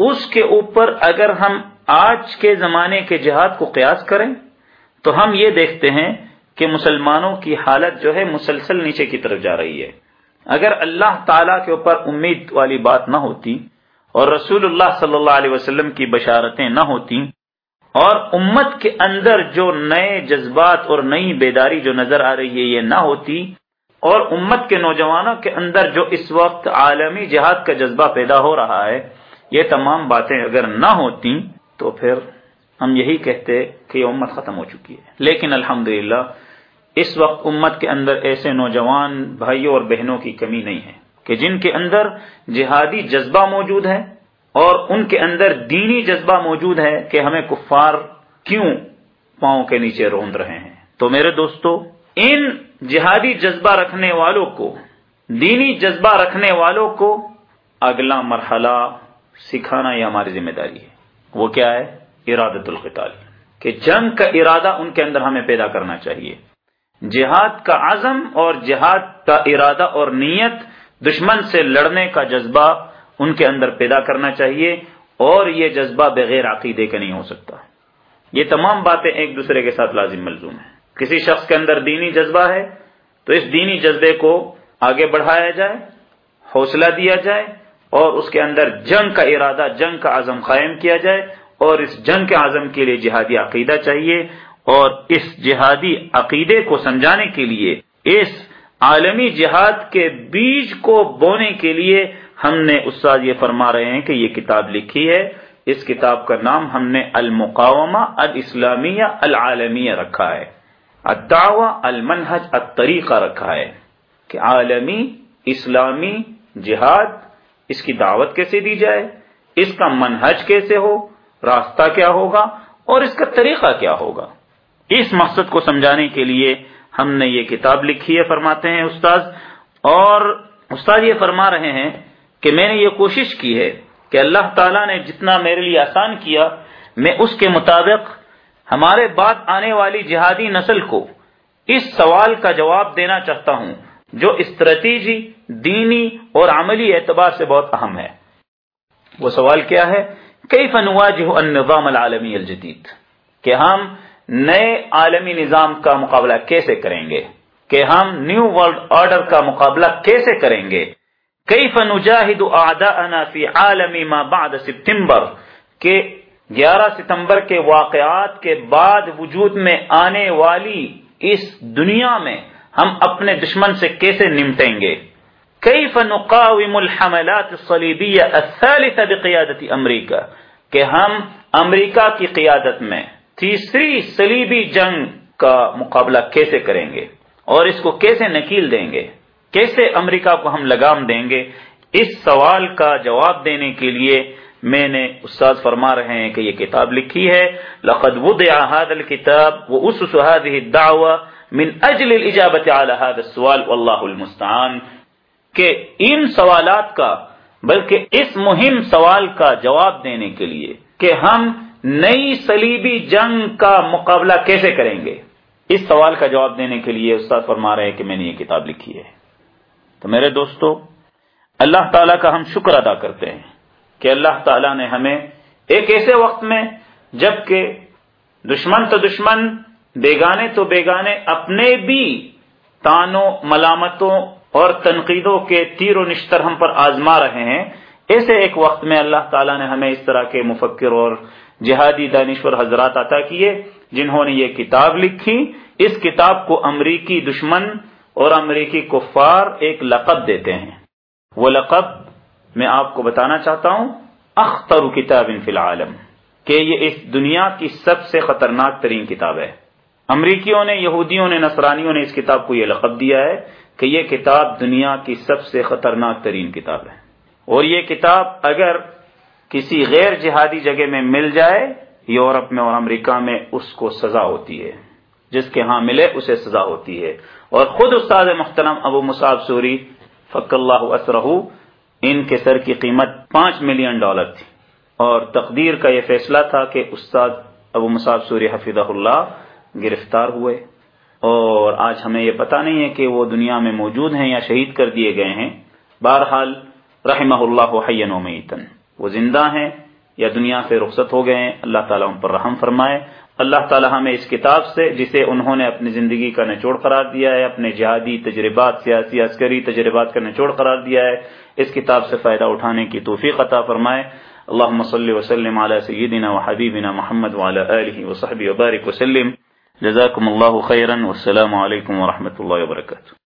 اس کے اوپر اگر ہم آج کے زمانے کے جہاد کو قیاس کریں تو ہم یہ دیکھتے ہیں کہ مسلمانوں کی حالت جو ہے مسلسل نیچے کی طرف جا رہی ہے۔ اگر اللہ تعالی کے اوپر امید والی بات نہ ہوتی اور رسول اللہ صلی اللہ علیہ وسلم کی بشارتیں نہ ہوتی اور امت کے اندر جو نئے جذبات اور نئی بیداری جو نظر آ رہی ہے یہ نہ ہوتی اور امت کے نوجوانوں کے اندر جو اس وقت عالمی جہاد کا جذبہ پیدا ہو رہا ہے، یہ تمام باتیں اگر نہ ہوتی تو پھر ہم یہی کہتے کہ یہ امت ختم ہو چکی ہے۔ لیکن الحمد اس وقت امت کے اندر ایسے نوجوان بھائیوں اور بہنوں کی کمی نہیں ہے کہ جن کے اندر جہادی جذبہ موجود ہے اور ان کے اندر دینی جذبہ موجود ہے کہ ہمیں کفار کیوں پاؤں کے نیچے روند رہے ہیں۔ تو میرے دوستو، ان جہادی جذبہ رکھنے والوں کو، دینی جذبہ رکھنے والوں کو اگلا مرحلہ سکھانا یہ ہماری ذمہ داری ہے۔ وہ کیا ہے؟ ارادت القتال۔ کہ جنگ کا ارادہ ان کے اندر ہمیں پیدا کرنا چاہیے۔ جہاد کا عزم اور جہاد کا ارادہ اور نیت دشمن سے لڑنے کا جذبہ ان کے اندر پیدا کرنا چاہیے اور یہ جذبہ بغیر عقیدے کا نہیں ہو سکتا۔ یہ تمام باتیں ایک دوسرے کے ساتھ لازم ملزوم ہیں۔ کسی شخص کے اندر دینی جذبہ ہے تو اس دینی جذبے کو آگے بڑھایا جائے، حوصلہ دیا جائے اور اس کے اندر جنگ کا ارادہ، جنگ کا عزم قائم کیا جائے اور اس جنگ کے عزم کے لیے جہادی عقیدہ چاہیے اور اس جہادی عقیدے کو سمجھانے کے لیے، اس عالمی جہاد کے بیج کو بونے کے لیے ہم نے استاد یہ فرما رہے ہیں کہ یہ کتاب لکھی ہے۔ اس کتاب کا نام ہم نے المقامہ الاسلامیہ العالمیہ رکھا ہے۔ الدعوہ، المنہج، الطریقہ رکھا ہے کہ عالمی اسلامی جہاد اس کی دعوت کیسے دی جائے؟ اس کا منہج کیسے ہو؟ راستہ کیا ہوگا؟ اور اس کا طریقہ کیا ہوگا؟ اس مقصد کو سمجھانے کے لیے ہم نے یہ کتاب لکھی ہے، فرماتے ہیں استاد اور استاد یہ فرما رہے ہیں کہ میں نے یہ کوشش کی ہے کہ اللہ تعالیٰ نے جتنا میرے لیے آسان کیا، میں اس کے مطابق ہمارے بعد آنے والی جہادی نسل کو اس سوال کا جواب دینا چاہتا ہوں، جو استریٹیجی دینی اور عملی اعتبار سے بہت اہم ہے۔ وہ سوال کیا ہے؟ کئی فنواج النظام العالمی الجدید؟ کہ ہم نئے عالمی نظام کا مقابلہ کیسے کریں گے؟ کہ ہم نیو ورلڈ آرڈر کا مقابلہ کیسے کریں گے؟ کئی فنجاہد فی عالمی ما بعد ستمبر؟ کہ گیارہ ستمبر کے واقعات کے بعد وجود میں آنے والی اس دنیا میں ہم اپنے دشمن سے کیسے نمٹیں گے؟ کئی فنقاوم الحملات الصلیبیہ الثالثہ بقیادت امریکہ کہ ہم امریکہ کی قیادت میں تیسری صلیبی جنگ کا مقابلہ کیسے کریں گے؟ اور اس کو کیسے نکیل دیں گے؟ کیسے امریکہ کو ہم لگام دیں گے؟ اس سوال کا جواب دینے کے لیے میں نے استاد فرما رہے ہیں کہ یہ کتاب لکھی ہے۔ لقد وضع هذا الكتاب واسس هذه الدعوه من اجل الاجابه على هذا السؤال، والله المستعان۔ کہ ان سوالات کا، بلکہ اس مہم سوال کا جواب دینے کے لیے کہ ہم نئی صلیبی جنگ کا مقابلہ کیسے کریں گے۔ اس سوال کا جواب دینے کے لیے استاد فرما رہے ہیں کہ میں نے یہ کتاب لکھی ہے۔ تو میرے دوستو، اللہ تعالیٰ کا ہم شکر ادا کرتے ہیں کہ اللہ تعالیٰ نے ہمیں ایک ایسے وقت میں جبکہ دشمن تو دشمن، بیگانے تو بیگانے، اپنے بھی تانوں ملامتوں اور تنقیدوں کے تیر و نشتر ہم پر آزما رہے ہیں۔ ایسے ایک وقت میں اللہ تعالیٰ نے ہمیں اس طرح کے مفکر اور جہادی دانشور حضرات عطا کیے، جنہوں نے یہ کتاب لکھی۔ اس کتاب کو امریکی دشمن اور امریکی کفار ایک لقب دیتے ہیں۔ وہ لقب میں آپ کو بتانا چاہتا ہوں اختر کتاب فی العالم، کہ یہ اس دنیا کی سب سے خطرناک ترین کتاب ہے۔ امریکیوں نے، یہودیوں نے، نصرانیوں نے اس کتاب کو یہ لقب دیا ہے۔ کہ یہ کتاب دنیا کی سب سے خطرناک ترین کتاب ہے۔ اور یہ کتاب اگر کسی غیر جہادی جگہ میں مل جائے، یورپ میں اور امریکہ میں اس کو سزا ہوتی ہے۔ جس کے ہاں ملے، اسے سزا ہوتی ہے۔ اور خود استاد محترم ابو مصعب سوری فق اللہ اسرہ ان کے سر کی قیمت پانچ ملین ڈالر تھی۔ اور تقدیر کا یہ فیصلہ تھا کہ استاد ابو مصعب سوری حفیظ اللہ گرفتار ہوئے۔ اور آج ہمیں یہ پتا نہیں ہے کہ وہ دنیا میں موجود ہیں یا شہید کر دیے گئے ہیں۔ بہرحال، رحمہ اللہ حین و میتن وہ زندہ ہیں یا دنیا سے رخصت ہو گئے ہیں، اللہ تعالیٰ ان پر رحم فرمائے۔ اللہ تعالیٰ ہمیں اس کتاب سے، جسے انہوں نے اپنی زندگی کا نچوڑ قرار دیا ہے، اپنے جہادی تجربات، سیاسی، عسکری تجربات کا نچوڑ قرار دیا ہے، اس کتاب سے فائدہ اٹھانے کی توفیق عطا فرمائے۔ اللہ صلی وسلم علی سیدنا و حبیبنا محمد وعلی آلہ وصحبہ وبارک وسلم۔ جزاکم اللہ خیرا والسلام علیکم ورحمۃ اللہ وبرکاتہ